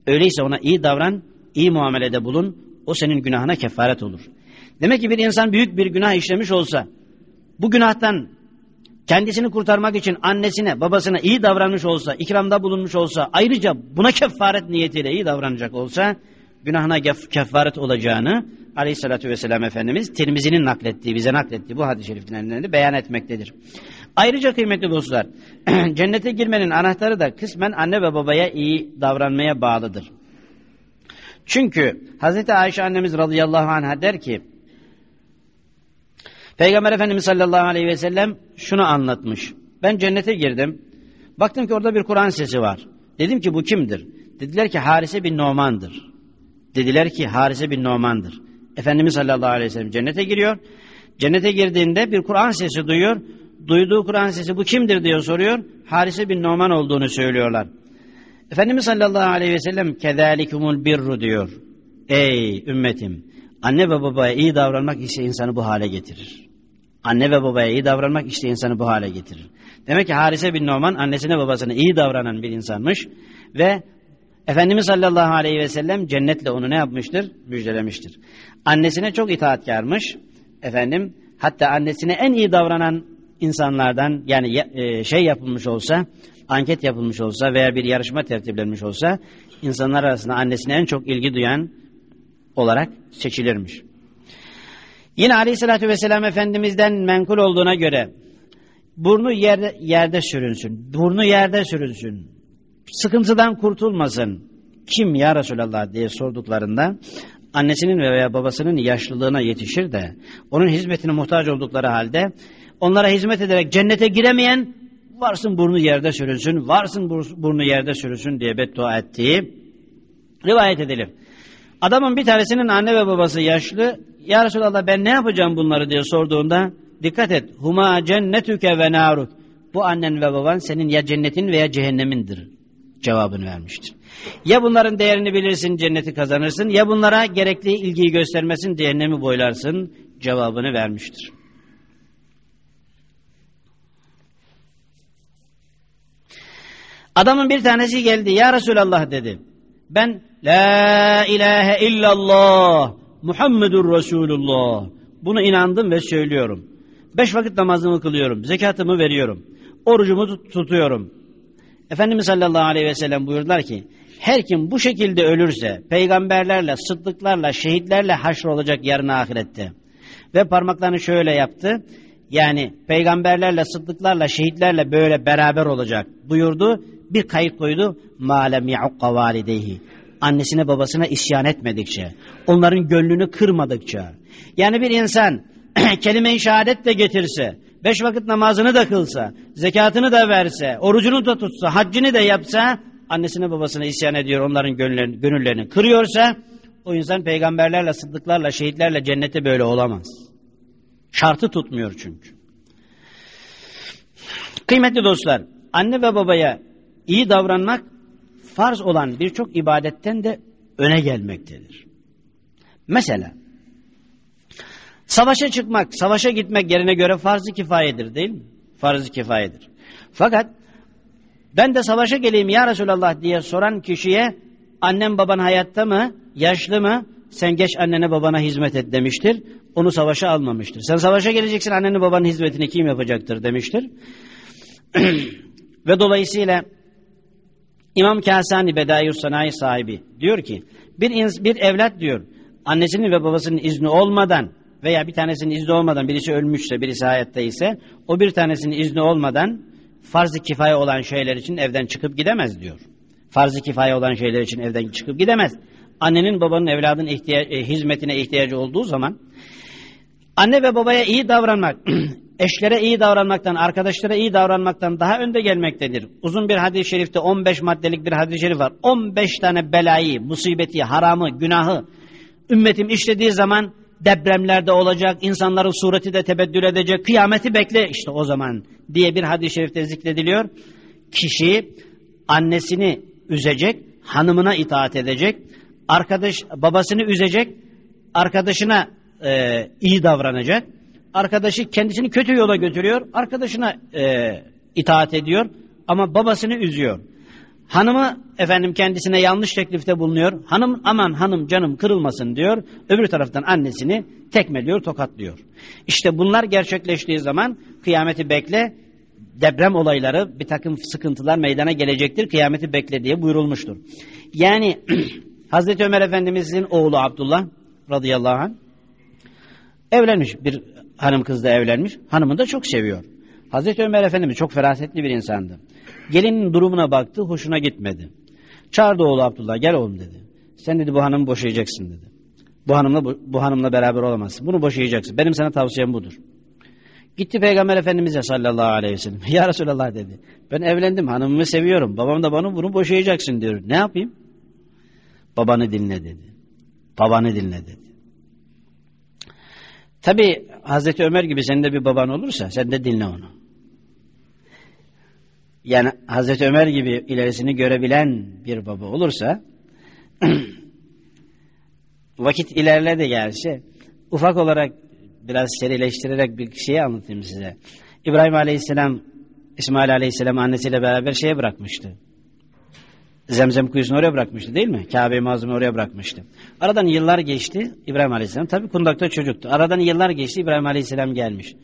Öyleyse ona iyi davran, iyi muamelede bulun. O senin günahına kefaret olur. Demek ki bir insan büyük bir günah işlemiş olsa, bu günahtan kendisini kurtarmak için annesine, babasına iyi davranmış olsa, ikramda bulunmuş olsa, ayrıca buna kefaret niyetiyle iyi davranacak olsa, günahına kefaret olacağını aleyhissalatü vesselam Efendimiz Tirmizi'nin naklettiği, bize naklettiği bu hadis-i şeriflerinde beyan etmektedir. Ayrıca kıymetli dostlar, cennete girmenin anahtarı da kısmen anne ve babaya iyi davranmaya bağlıdır. Çünkü Hazreti Ayşe annemiz radıyallahu anh'a der ki, Peygamber Efendimiz sallallahu aleyhi ve sellem şunu anlatmış. Ben cennete girdim. Baktım ki orada bir Kur'an sesi var. Dedim ki bu kimdir? Dediler ki Harise bin Numan'dır. Dediler ki Harise bin Numan'dır. Efendimiz sallallahu aleyhi ve sellem cennete giriyor. Cennete girdiğinde bir Kur'an sesi duyuyor. Duyduğu Kur'an sesi bu kimdir diye soruyor. Harise bin Numan olduğunu söylüyorlar. Efendimiz sallallahu aleyhi ve sellem kezalikumul birru diyor. Ey ümmetim anne ve babaya iyi davranmak işte insanı bu hale getirir. Anne ve babaya iyi davranmak işte insanı bu hale getirir. Demek ki Harise bin Numan annesine babasına iyi davranan bir insanmış ve Efendimiz sallallahu aleyhi ve sellem cennetle onu ne yapmıştır? Müjdelemiştir. Annesine çok itaatkarmış. Efendim hatta annesine en iyi davranan insanlardan yani e, şey yapılmış olsa, anket yapılmış olsa veya bir yarışma tertiplenmiş olsa insanlar arasında annesine en çok ilgi duyan olarak seçilirmiş. Yine aleyhissalatü vesselam Efendimiz'den menkul olduğuna göre burnu yerde, yerde sürünsün, burnu yerde sürünsün, sıkıntıdan kurtulmasın. Kim ya Resulallah diye sorduklarında annesinin veya babasının yaşlılığına yetişir de onun hizmetine muhtaç oldukları halde onlara hizmet ederek cennete giremeyen varsın burnu yerde sürünsün, varsın burnu yerde sürünsün diye beddua ettiği rivayet edilir. Adamın bir tanesinin anne ve babası yaşlı, ya Resulallah ben ne yapacağım bunları diye sorduğunda, dikkat et, huma cennetüke ve naruk. Bu annen ve baban senin ya cennetin veya cehennemindir cevabını vermiştir. Ya bunların değerini bilirsin cenneti kazanırsın ya bunlara gerekli ilgiyi göstermesin cehennemi boylarsın cevabını vermiştir. Adamın bir tanesi geldi ya Resulallah dedi. Ben la ilahe illallah Muhammedur Resulullah bunu inandım ve söylüyorum. Beş vakit namazımı kılıyorum, zekatımı veriyorum, orucumu tutuyorum. Efendimiz sallallahu aleyhi ve sellem buyurdular ki her kim bu şekilde ölürse peygamberlerle, sıddıklarla, şehitlerle haşr olacak yarın ahirette. Ve parmaklarını şöyle yaptı. Yani peygamberlerle, sıddıklarla, şehitlerle böyle beraber olacak buyurdu. Bir kayıt koydu. Malem ya'ukka valideyhi. Annesine babasına isyan etmedikçe, onların gönlünü kırmadıkça. Yani bir insan kelime-i şehadet de getirse, beş vakit namazını da kılsa, zekatını da verse, orucunu da tutsa, haccını da yapsa, annesine babasına isyan ediyor, onların gönüllerini, gönüllerini kırıyorsa, o insan peygamberlerle, sıddıklarla, şehitlerle cennete böyle olamaz. Şartı tutmuyor çünkü. Kıymetli dostlar, anne ve babaya iyi davranmak farz olan birçok ibadetten de öne gelmektedir. Mesela savaşa çıkmak, savaşa gitmek yerine göre farz-ı kifayedir değil mi? Farz-ı kifayedir. Fakat ben de savaşa geleyim ya Resulallah diye soran kişiye annem baban hayatta mı, yaşlı mı, sen geç annene babana hizmet et demiştir. Onu savaşa almamıştır. Sen savaşa geleceksin annenin babanın hizmetini kim yapacaktır demiştir. Ve dolayısıyla İmam Kasani Bedayus Sanayi sahibi diyor ki bir, bir evlat diyor annesinin ve babasının izni olmadan veya bir tanesinin izni olmadan birisi ölmüşse birisi hayatta ise o bir tanesinin izni olmadan farz-ı kifaye olan şeyler için evden çıkıp gidemez diyor. Farz-ı kifaye olan şeyler için evden çıkıp gidemez. Annenin babanın evladın ihtiya e, hizmetine ihtiyacı olduğu zaman anne ve babaya iyi davranmak, eşlere iyi davranmaktan, arkadaşlara iyi davranmaktan daha önde gelmektedir. Uzun bir hadis-i şerifte 15 maddelik bir hadis-i şerif var. 15 tane belayı, musibeti, haramı, günahı ümmetim işlediği zaman depremlerde olacak, insanların sureti de tebeddül edecek, kıyameti bekle işte o zaman diye bir hadis-i şerifte zikrediliyor. Kişi annesini üzecek, hanımına itaat edecek, arkadaş babasını üzecek, arkadaşına e, iyi davranacak, arkadaşı kendisini kötü yola götürüyor, arkadaşına e, itaat ediyor ama babasını üzüyor. Hanımı efendim kendisine yanlış teklifte bulunuyor. Hanım aman hanım canım kırılmasın diyor. Öbür taraftan annesini tekmeliyor, tokatlıyor. İşte bunlar gerçekleştiği zaman kıyameti bekle, deprem olayları, bir takım sıkıntılar meydana gelecektir. Kıyameti bekle diye buyurulmuştur. Yani Hazreti Ömer Efendimizin oğlu Abdullah radıyallahu anh evlenmiş. Bir hanım kızla evlenmiş. Hanımını da çok seviyor. Hazreti Ömer Efendimiz çok ferasetli bir insandı. Gelinin durumuna baktı, hoşuna gitmedi. Çağırdı oğlu Abdullah, gel oğlum dedi. Sen dedi bu hanımı boşayacaksın dedi. Bu hanımla bu, bu hanımla beraber olamazsın. Bunu boşayacaksın. Benim sana tavsiyem budur. Gitti Peygamber Efendimiz'e sallallahu aleyhi ve sellem. Ya Resulallah dedi. Ben evlendim, hanımımı seviyorum. Babam da bana bunu boşayacaksın diyor. Ne yapayım? Babanı dinle dedi. Babanı dinle dedi. Tabi Hazreti Ömer gibi senin de bir baban olursa sen de dinle onu yani Hazreti Ömer gibi ilerisini görebilen bir baba olursa vakit ilerledi gelse ufak olarak biraz serileştirerek bir şeyi anlatayım size. İbrahim Aleyhisselam İsmail Aleyhisselam annesiyle beraber şeye bırakmıştı. Zemzem kuyusunu oraya bırakmıştı değil mi? Kabe-i Mazlum'u oraya bırakmıştı. Aradan yıllar geçti İbrahim Aleyhisselam. Tabi kundakta çocuktu. Aradan yıllar geçti İbrahim Aleyhisselam gelmiş.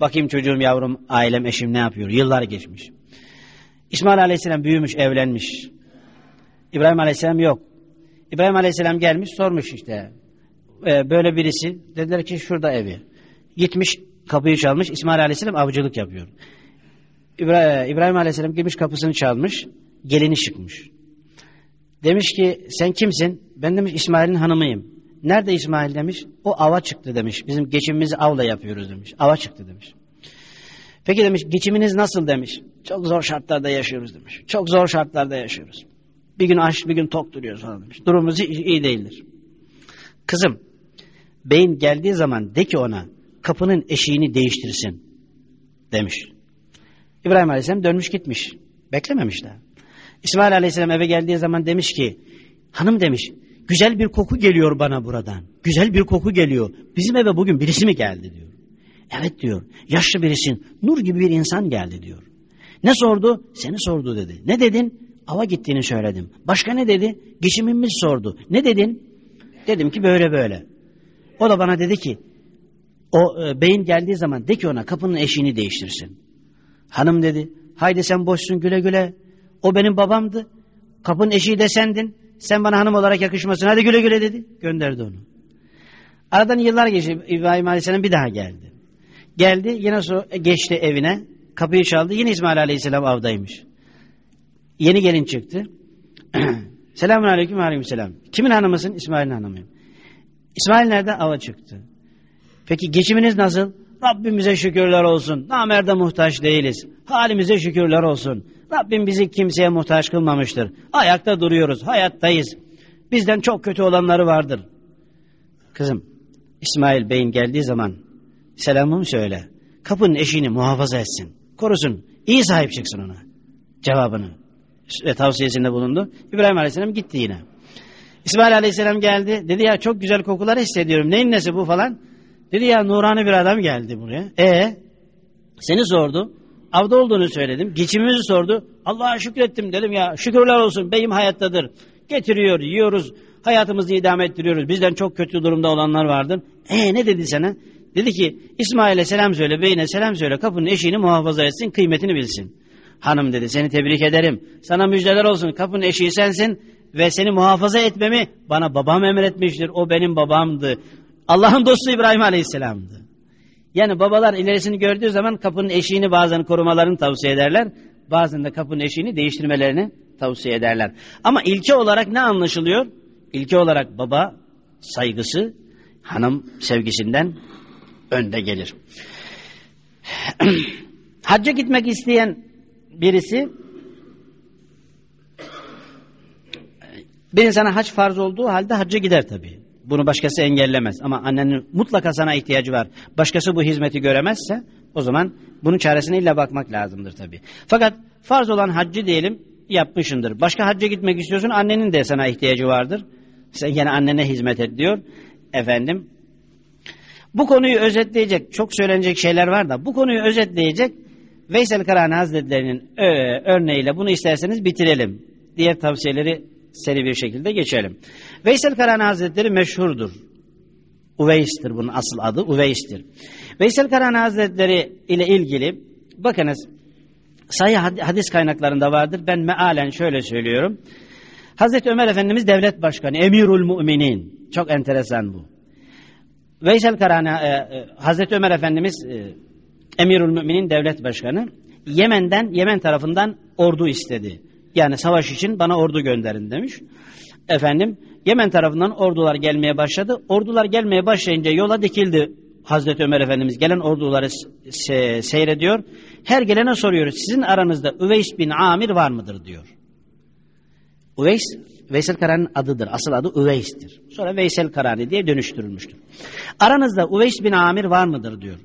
Bakayım çocuğum yavrum ailem eşim ne yapıyor? Yıllar geçmiş. İsmail Aleyhisselam büyümüş, evlenmiş. İbrahim Aleyhisselam yok. İbrahim Aleyhisselam gelmiş, sormuş işte. E, böyle birisi. Dediler ki şurada evi. Gitmiş, kapıyı çalmış. İsmail Aleyhisselam avcılık yapıyor. İbrahim, Aleyhisselam girmiş, kapısını çalmış. Gelini çıkmış. Demiş ki sen kimsin? Ben demiş İsmail'in hanımıyım. Nerede İsmail demiş. O ava çıktı demiş. Bizim geçimimizi avla yapıyoruz demiş. Ava çıktı demiş. Peki demiş geçiminiz nasıl demiş. Çok zor şartlarda yaşıyoruz demiş. Çok zor şartlarda yaşıyoruz. Bir gün aç bir gün tok duruyoruz falan demiş. Durumumuz iyi değildir. Kızım beyin geldiği zaman de ki ona kapının eşiğini değiştirsin demiş. İbrahim Aleyhisselam dönmüş gitmiş. Beklememiş daha. İsmail Aleyhisselam eve geldiği zaman demiş ki hanım demiş güzel bir koku geliyor bana buradan. Güzel bir koku geliyor. Bizim eve bugün birisi mi geldi diyor. Evet diyor. Yaşlı birisin. Nur gibi bir insan geldi diyor. Ne sordu? Seni sordu dedi. Ne dedin? Ava gittiğini söyledim. Başka ne dedi? Geçimimiz sordu. Ne dedin? Dedim ki böyle böyle. O da bana dedi ki o e, beyin geldiği zaman de ki ona kapının eşiğini değiştirsin. Hanım dedi haydi sen boşsun güle güle. O benim babamdı. Kapının eşiği de sendin. Sen bana hanım olarak yakışmasın. Hadi güle güle dedi. Gönderdi onu. Aradan yıllar geçti. İbrahim Aleyhisselam bir daha geldi. Geldi yine geçti evine. Kapıyı çaldı. Yine İsmail Aleyhisselam avdaymış. Yeni gelin çıktı. Selamun Aleyküm Aleyküm Selam. Kimin hanımısın? İsmail'in hanımıyım. İsmail nerede? Ava çıktı. Peki geçiminiz nasıl? Rabbimize şükürler olsun. Namerde muhtaç değiliz. Halimize şükürler olsun. Rabbim bizi kimseye muhtaç kılmamıştır. Ayakta duruyoruz, hayattayız. Bizden çok kötü olanları vardır. Kızım, İsmail Bey'in geldiği zaman selamımı söyle. Kapının eşiğini muhafaza etsin. Korusun. İyi sahip çıksın ona. Cevabını ve tavsiyesinde bulundu. İbrahim Aleyhisselam gitti yine. İsmail Aleyhisselam geldi. Dedi ya çok güzel kokular hissediyorum. Neyin nesi bu falan. Dedi ya nurani bir adam geldi buraya. E seni sordu. Avda olduğunu söyledim. Geçimimizi sordu. Allah'a şükrettim dedim ya şükürler olsun beyim hayattadır. Getiriyor, yiyoruz, hayatımızı idame ettiriyoruz. Bizden çok kötü durumda olanlar vardır. E ne dedi sana? Dedi ki İsmail'e selam söyle, beyine selam söyle, kapının eşiğini muhafaza etsin, kıymetini bilsin. Hanım dedi seni tebrik ederim. Sana müjdeler olsun kapının eşiği sensin ve seni muhafaza etmemi bana babam emretmiştir. O benim babamdı. Allah'ın dostu İbrahim Aleyhisselam'dı. Yani babalar ilerisini gördüğü zaman kapının eşiğini bazen korumalarını tavsiye ederler. Bazen de kapının eşiğini değiştirmelerini tavsiye ederler. Ama ilke olarak ne anlaşılıyor? İlke olarak baba saygısı hanım sevgisinden önde gelir. Hacca gitmek isteyen birisi bir insana hac farz olduğu halde hacca gider tabii. Bunu başkası engellemez ama annenin mutlaka sana ihtiyacı var. Başkası bu hizmeti göremezse o zaman bunun çaresine illa bakmak lazımdır tabii. Fakat farz olan haccı diyelim yapmışındır. Başka hacca gitmek istiyorsun annenin de sana ihtiyacı vardır. Sen gene annene hizmet et diyor. Efendim bu konuyu özetleyecek çok söylenecek şeyler var da bu konuyu özetleyecek Veysel Karani Hazretleri'nin e, örneğiyle bunu isterseniz bitirelim. Diğer tavsiyeleri seri bir şekilde geçelim. Veysel Karani Hazretleri meşhurdur. Uveys'tir bunun asıl adı Uveys'tir. Veysel Karani Hazretleri ile ilgili bakınız sayı hadis kaynaklarında vardır. Ben mealen şöyle söylüyorum. Hazreti Ömer Efendimiz devlet başkanı, emirul müminin. Çok enteresan bu. Veysel Karani, e, e, Hazreti Ömer Efendimiz e, emirul müminin devlet başkanı. Yemen'den, Yemen tarafından ordu istedi. Yani savaş için bana ordu gönderin demiş. Efendim Yemen tarafından ordular gelmeye başladı. Ordular gelmeye başlayınca yola dikildi Hazreti Ömer Efendimiz. Gelen orduları se seyrediyor. Her gelene soruyoruz. Sizin aranızda Üveys bin Amir var mıdır diyor. Üveys, Veysel Karani'nin adıdır. Asıl adı Üveys'tir. Sonra Veysel Karani diye dönüştürülmüştür. Aranızda Üveys bin Amir var mıdır diyor.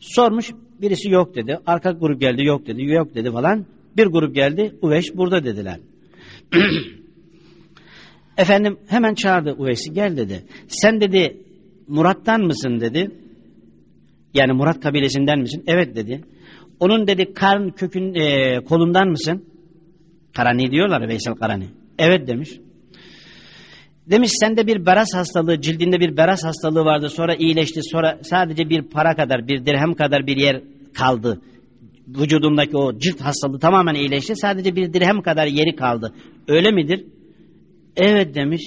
Sormuş birisi yok dedi. Arka grup geldi yok dedi. Yok dedi falan. Bir grup geldi. Uveys burada dediler. Efendim hemen çağırdı Uveys'i gel dedi. Sen dedi Murat'tan mısın dedi. Yani Murat kabilesinden misin? Evet dedi. Onun dedi karn kökün e, kolundan mısın? Karani diyorlar Veysel Karani. Evet demiş. Demiş sende bir beras hastalığı, cildinde bir beras hastalığı vardı. Sonra iyileşti. Sonra sadece bir para kadar, bir dirhem kadar bir yer kaldı. Vücudundaki o cilt hastalığı tamamen iyileşti. Sadece bir dirhem kadar yeri kaldı. Öyle midir? Evet demiş.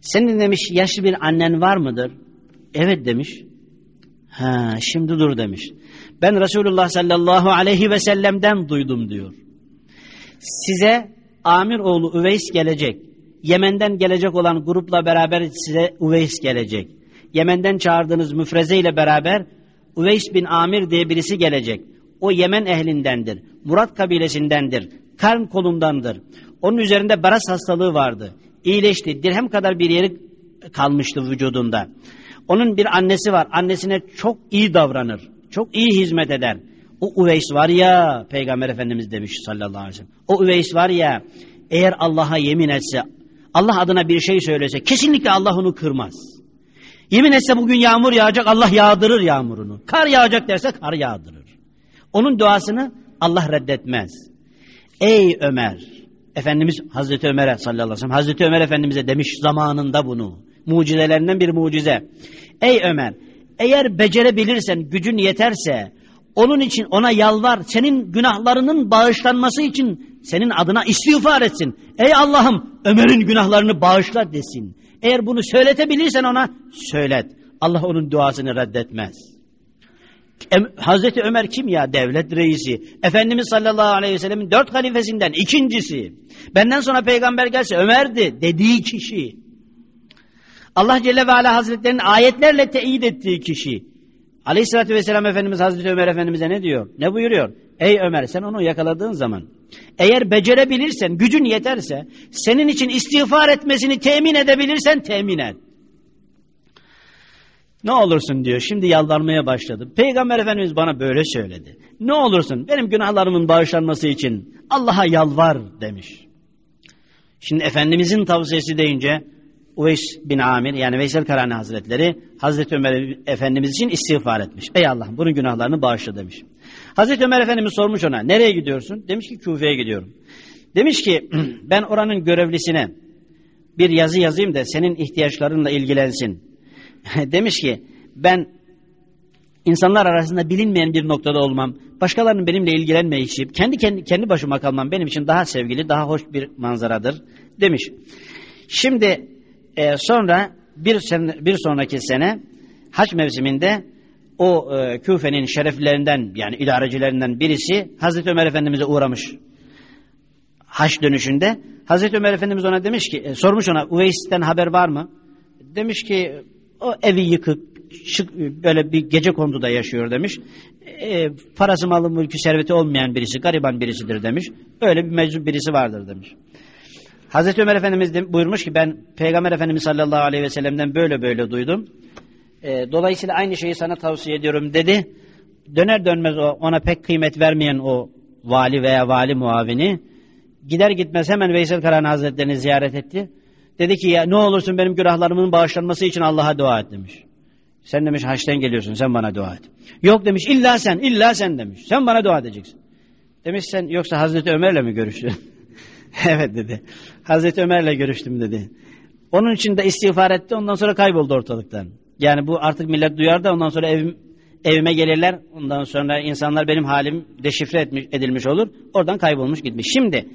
Senin demiş yaşlı bir annen var mıdır? Evet demiş. Ha, şimdi dur demiş. Ben Resulullah sallallahu aleyhi ve sellem'den duydum diyor. Size Amir oğlu Üveys gelecek. Yemen'den gelecek olan grupla beraber size Üveys gelecek. Yemen'den çağırdığınız müfreze ile beraber Üveys bin Amir diye birisi gelecek. O Yemen ehlindendir. Murat kabilesindendir. Karn kolundandır. Onun üzerinde baras hastalığı vardı. İyileşti. Dirhem kadar bir yeri kalmıştı vücudunda. Onun bir annesi var. Annesine çok iyi davranır. Çok iyi hizmet eder. O Üveys var ya Peygamber Efendimiz demiş sallallahu aleyhi ve sellem. O Üveys var ya eğer Allah'a yemin etse Allah adına bir şey söylese kesinlikle Allah onu kırmaz. Yemin etse bugün yağmur yağacak Allah yağdırır yağmurunu. Kar yağacak derse kar yağdırır. Onun duasını Allah reddetmez. Ey Ömer, Efendimiz Hazreti Ömer'e sallallahu aleyhi ve sellem, Hazreti Ömer Efendimiz'e demiş zamanında bunu. Mucizelerinden bir mucize. Ey Ömer, eğer becerebilirsen, gücün yeterse, onun için ona yalvar, senin günahlarının bağışlanması için senin adına istiğfar etsin. Ey Allah'ım Ömer'in günahlarını bağışla desin. Eğer bunu söyletebilirsen ona söylet. Allah onun duasını reddetmez. Hazreti Ömer kim ya? Devlet reisi. Efendimiz sallallahu aleyhi ve sellemin dört halifesinden ikincisi. Benden sonra peygamber gelse Ömer'di dediği kişi. Allah Celle ve Ala Hazretlerinin ayetlerle teyit ettiği kişi. Aleyhissalatü vesselam Efendimiz Hazreti Ömer Efendimiz'e ne diyor? Ne buyuruyor? Ey Ömer sen onu yakaladığın zaman eğer becerebilirsen, gücün yeterse, senin için istiğfar etmesini temin edebilirsen temin et. Ne olursun diyor. Şimdi yalvarmaya başladı. Peygamber Efendimiz bana böyle söyledi. Ne olursun benim günahlarımın bağışlanması için Allah'a yalvar demiş. Şimdi Efendimizin tavsiyesi deyince Uveys bin Amir yani Veysel Karani Hazretleri Hazreti Ömer Efendimiz için istiğfar etmiş. Ey Allah bunun günahlarını bağışla demiş. Hazreti Ömer Efendimiz sormuş ona nereye gidiyorsun? Demiş ki Küfe'ye gidiyorum. Demiş ki ben oranın görevlisine bir yazı yazayım da senin ihtiyaçlarınla ilgilensin. Demiş ki ben insanlar arasında bilinmeyen bir noktada olmam, başkalarının benimle ilgilenmeyişi, kendi kendi kendi başıma kalmam benim için daha sevgili, daha hoş bir manzaradır demiş. Şimdi e, sonra bir sene, bir sonraki sene hac mevsiminde o e, Küfe'nin şereflilerinden yani idarecilerinden birisi Hazreti Ömer Efendimiz'e uğramış. Haç dönüşünde Hazreti Ömer Efendimiz ona demiş ki, e, sormuş ona Uveys'ten haber var mı? Demiş ki o evi yıkık, şık, böyle bir gece konduda yaşıyor demiş. E, parası malı mülkü serveti olmayan birisi, gariban birisidir demiş. Öyle bir meczup birisi vardır demiş. Hazreti Ömer Efendimiz de, buyurmuş ki ben Peygamber Efendimiz sallallahu aleyhi ve sellem'den böyle böyle duydum. E, dolayısıyla aynı şeyi sana tavsiye ediyorum dedi. Döner dönmez o ona pek kıymet vermeyen o vali veya vali muavini gider gitmez hemen Veysel Karahan Hazretlerini ziyaret etti. Dedi ki ya ne olursun benim günahlarımın bağışlanması için Allah'a dua et demiş. Sen demiş haçtan geliyorsun sen bana dua et. Yok demiş illa sen illa sen demiş. Sen bana dua edeceksin. Demiş sen yoksa Hazreti Ömer'le mi görüştün? evet dedi. Hazreti Ömer'le görüştüm dedi. Onun için de istiğfar etti ondan sonra kayboldu ortalıktan. Yani bu artık millet duyar da ondan sonra evim, evime gelirler. Ondan sonra insanlar benim halim deşifre etmiş, edilmiş olur. Oradan kaybolmuş gitmiş. Şimdi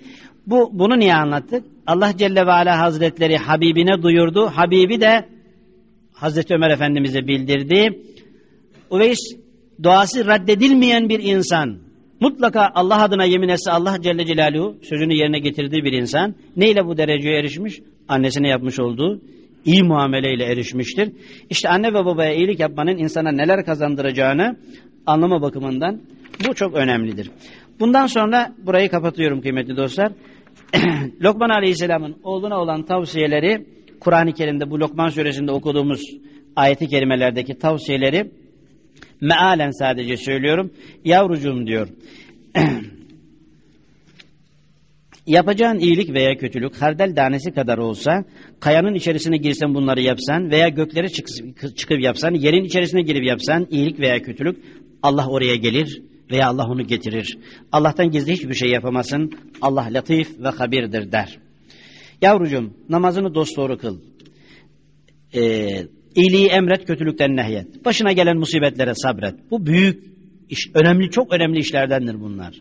bu bunu niye anlattık? Allah Celle ve Ala Hazretleri Habibine duyurdu. Habibi de Hazreti Ömer Efendimiz'e bildirdi. Uveys duası reddedilmeyen bir insan. Mutlaka Allah adına yemin etse Allah Celle Celaluhu sözünü yerine getirdiği bir insan. Neyle bu dereceye erişmiş? Annesine yapmış olduğu iyi muameleyle erişmiştir. İşte anne ve babaya iyilik yapmanın insana neler kazandıracağını anlama bakımından bu çok önemlidir. Bundan sonra burayı kapatıyorum kıymetli dostlar. Lokman Aleyhisselam'ın oğluna olan tavsiyeleri Kur'an-ı Kerim'de bu Lokman suresinde okuduğumuz ayeti kerimelerdeki tavsiyeleri mealen sadece söylüyorum. Yavrucuğum diyor. Yapacağın iyilik veya kötülük kardel tanesi kadar olsa, kayanın içerisine girsen bunları yapsan veya göklere çıkıp yapsan, yerin içerisine girip yapsan, iyilik veya kötülük Allah oraya gelir veya Allah onu getirir. Allah'tan gizli hiçbir şey yapamazsın. Allah latif ve habirdir der. Yavrucuğum namazını dosdoğru kıl. Ee, iyiliği emret, kötülükten nehyet. Başına gelen musibetlere sabret. Bu büyük iş, önemli, çok önemli işlerdendir bunlar.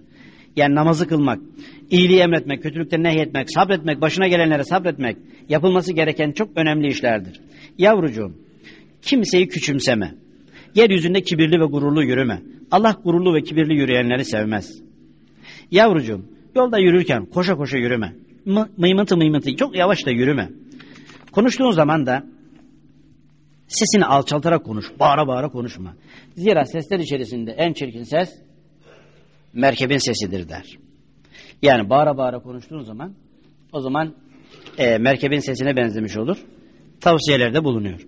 Yani namazı kılmak, iyiliği emretmek, kötülükten nehyetmek, sabretmek, başına gelenlere sabretmek yapılması gereken çok önemli işlerdir. Yavrucuğum, kimseyi küçümseme. Yeryüzünde kibirli ve gururlu yürüme. Allah gururlu ve kibirli yürüyenleri sevmez. Yavrucuğum, yolda yürürken koşa koşa yürüme. M mıymıntı mıymıntı çok yavaş da yürüme. Konuştuğun zaman da sesini alçaltarak konuş, bağıra bağıra konuşma. Zira sesler içerisinde en çirkin ses merkebin sesidir der. Yani bağıra bağıra konuştuğun zaman o zaman e, merkebin sesine benzemiş olur. Tavsiyelerde bulunuyor.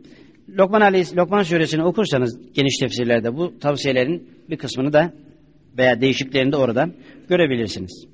Lokman Aleyhis, Lokman suresini okursanız geniş tefsirlerde bu tavsiyelerin bir kısmını da veya değişiklerini de oradan görebilirsiniz.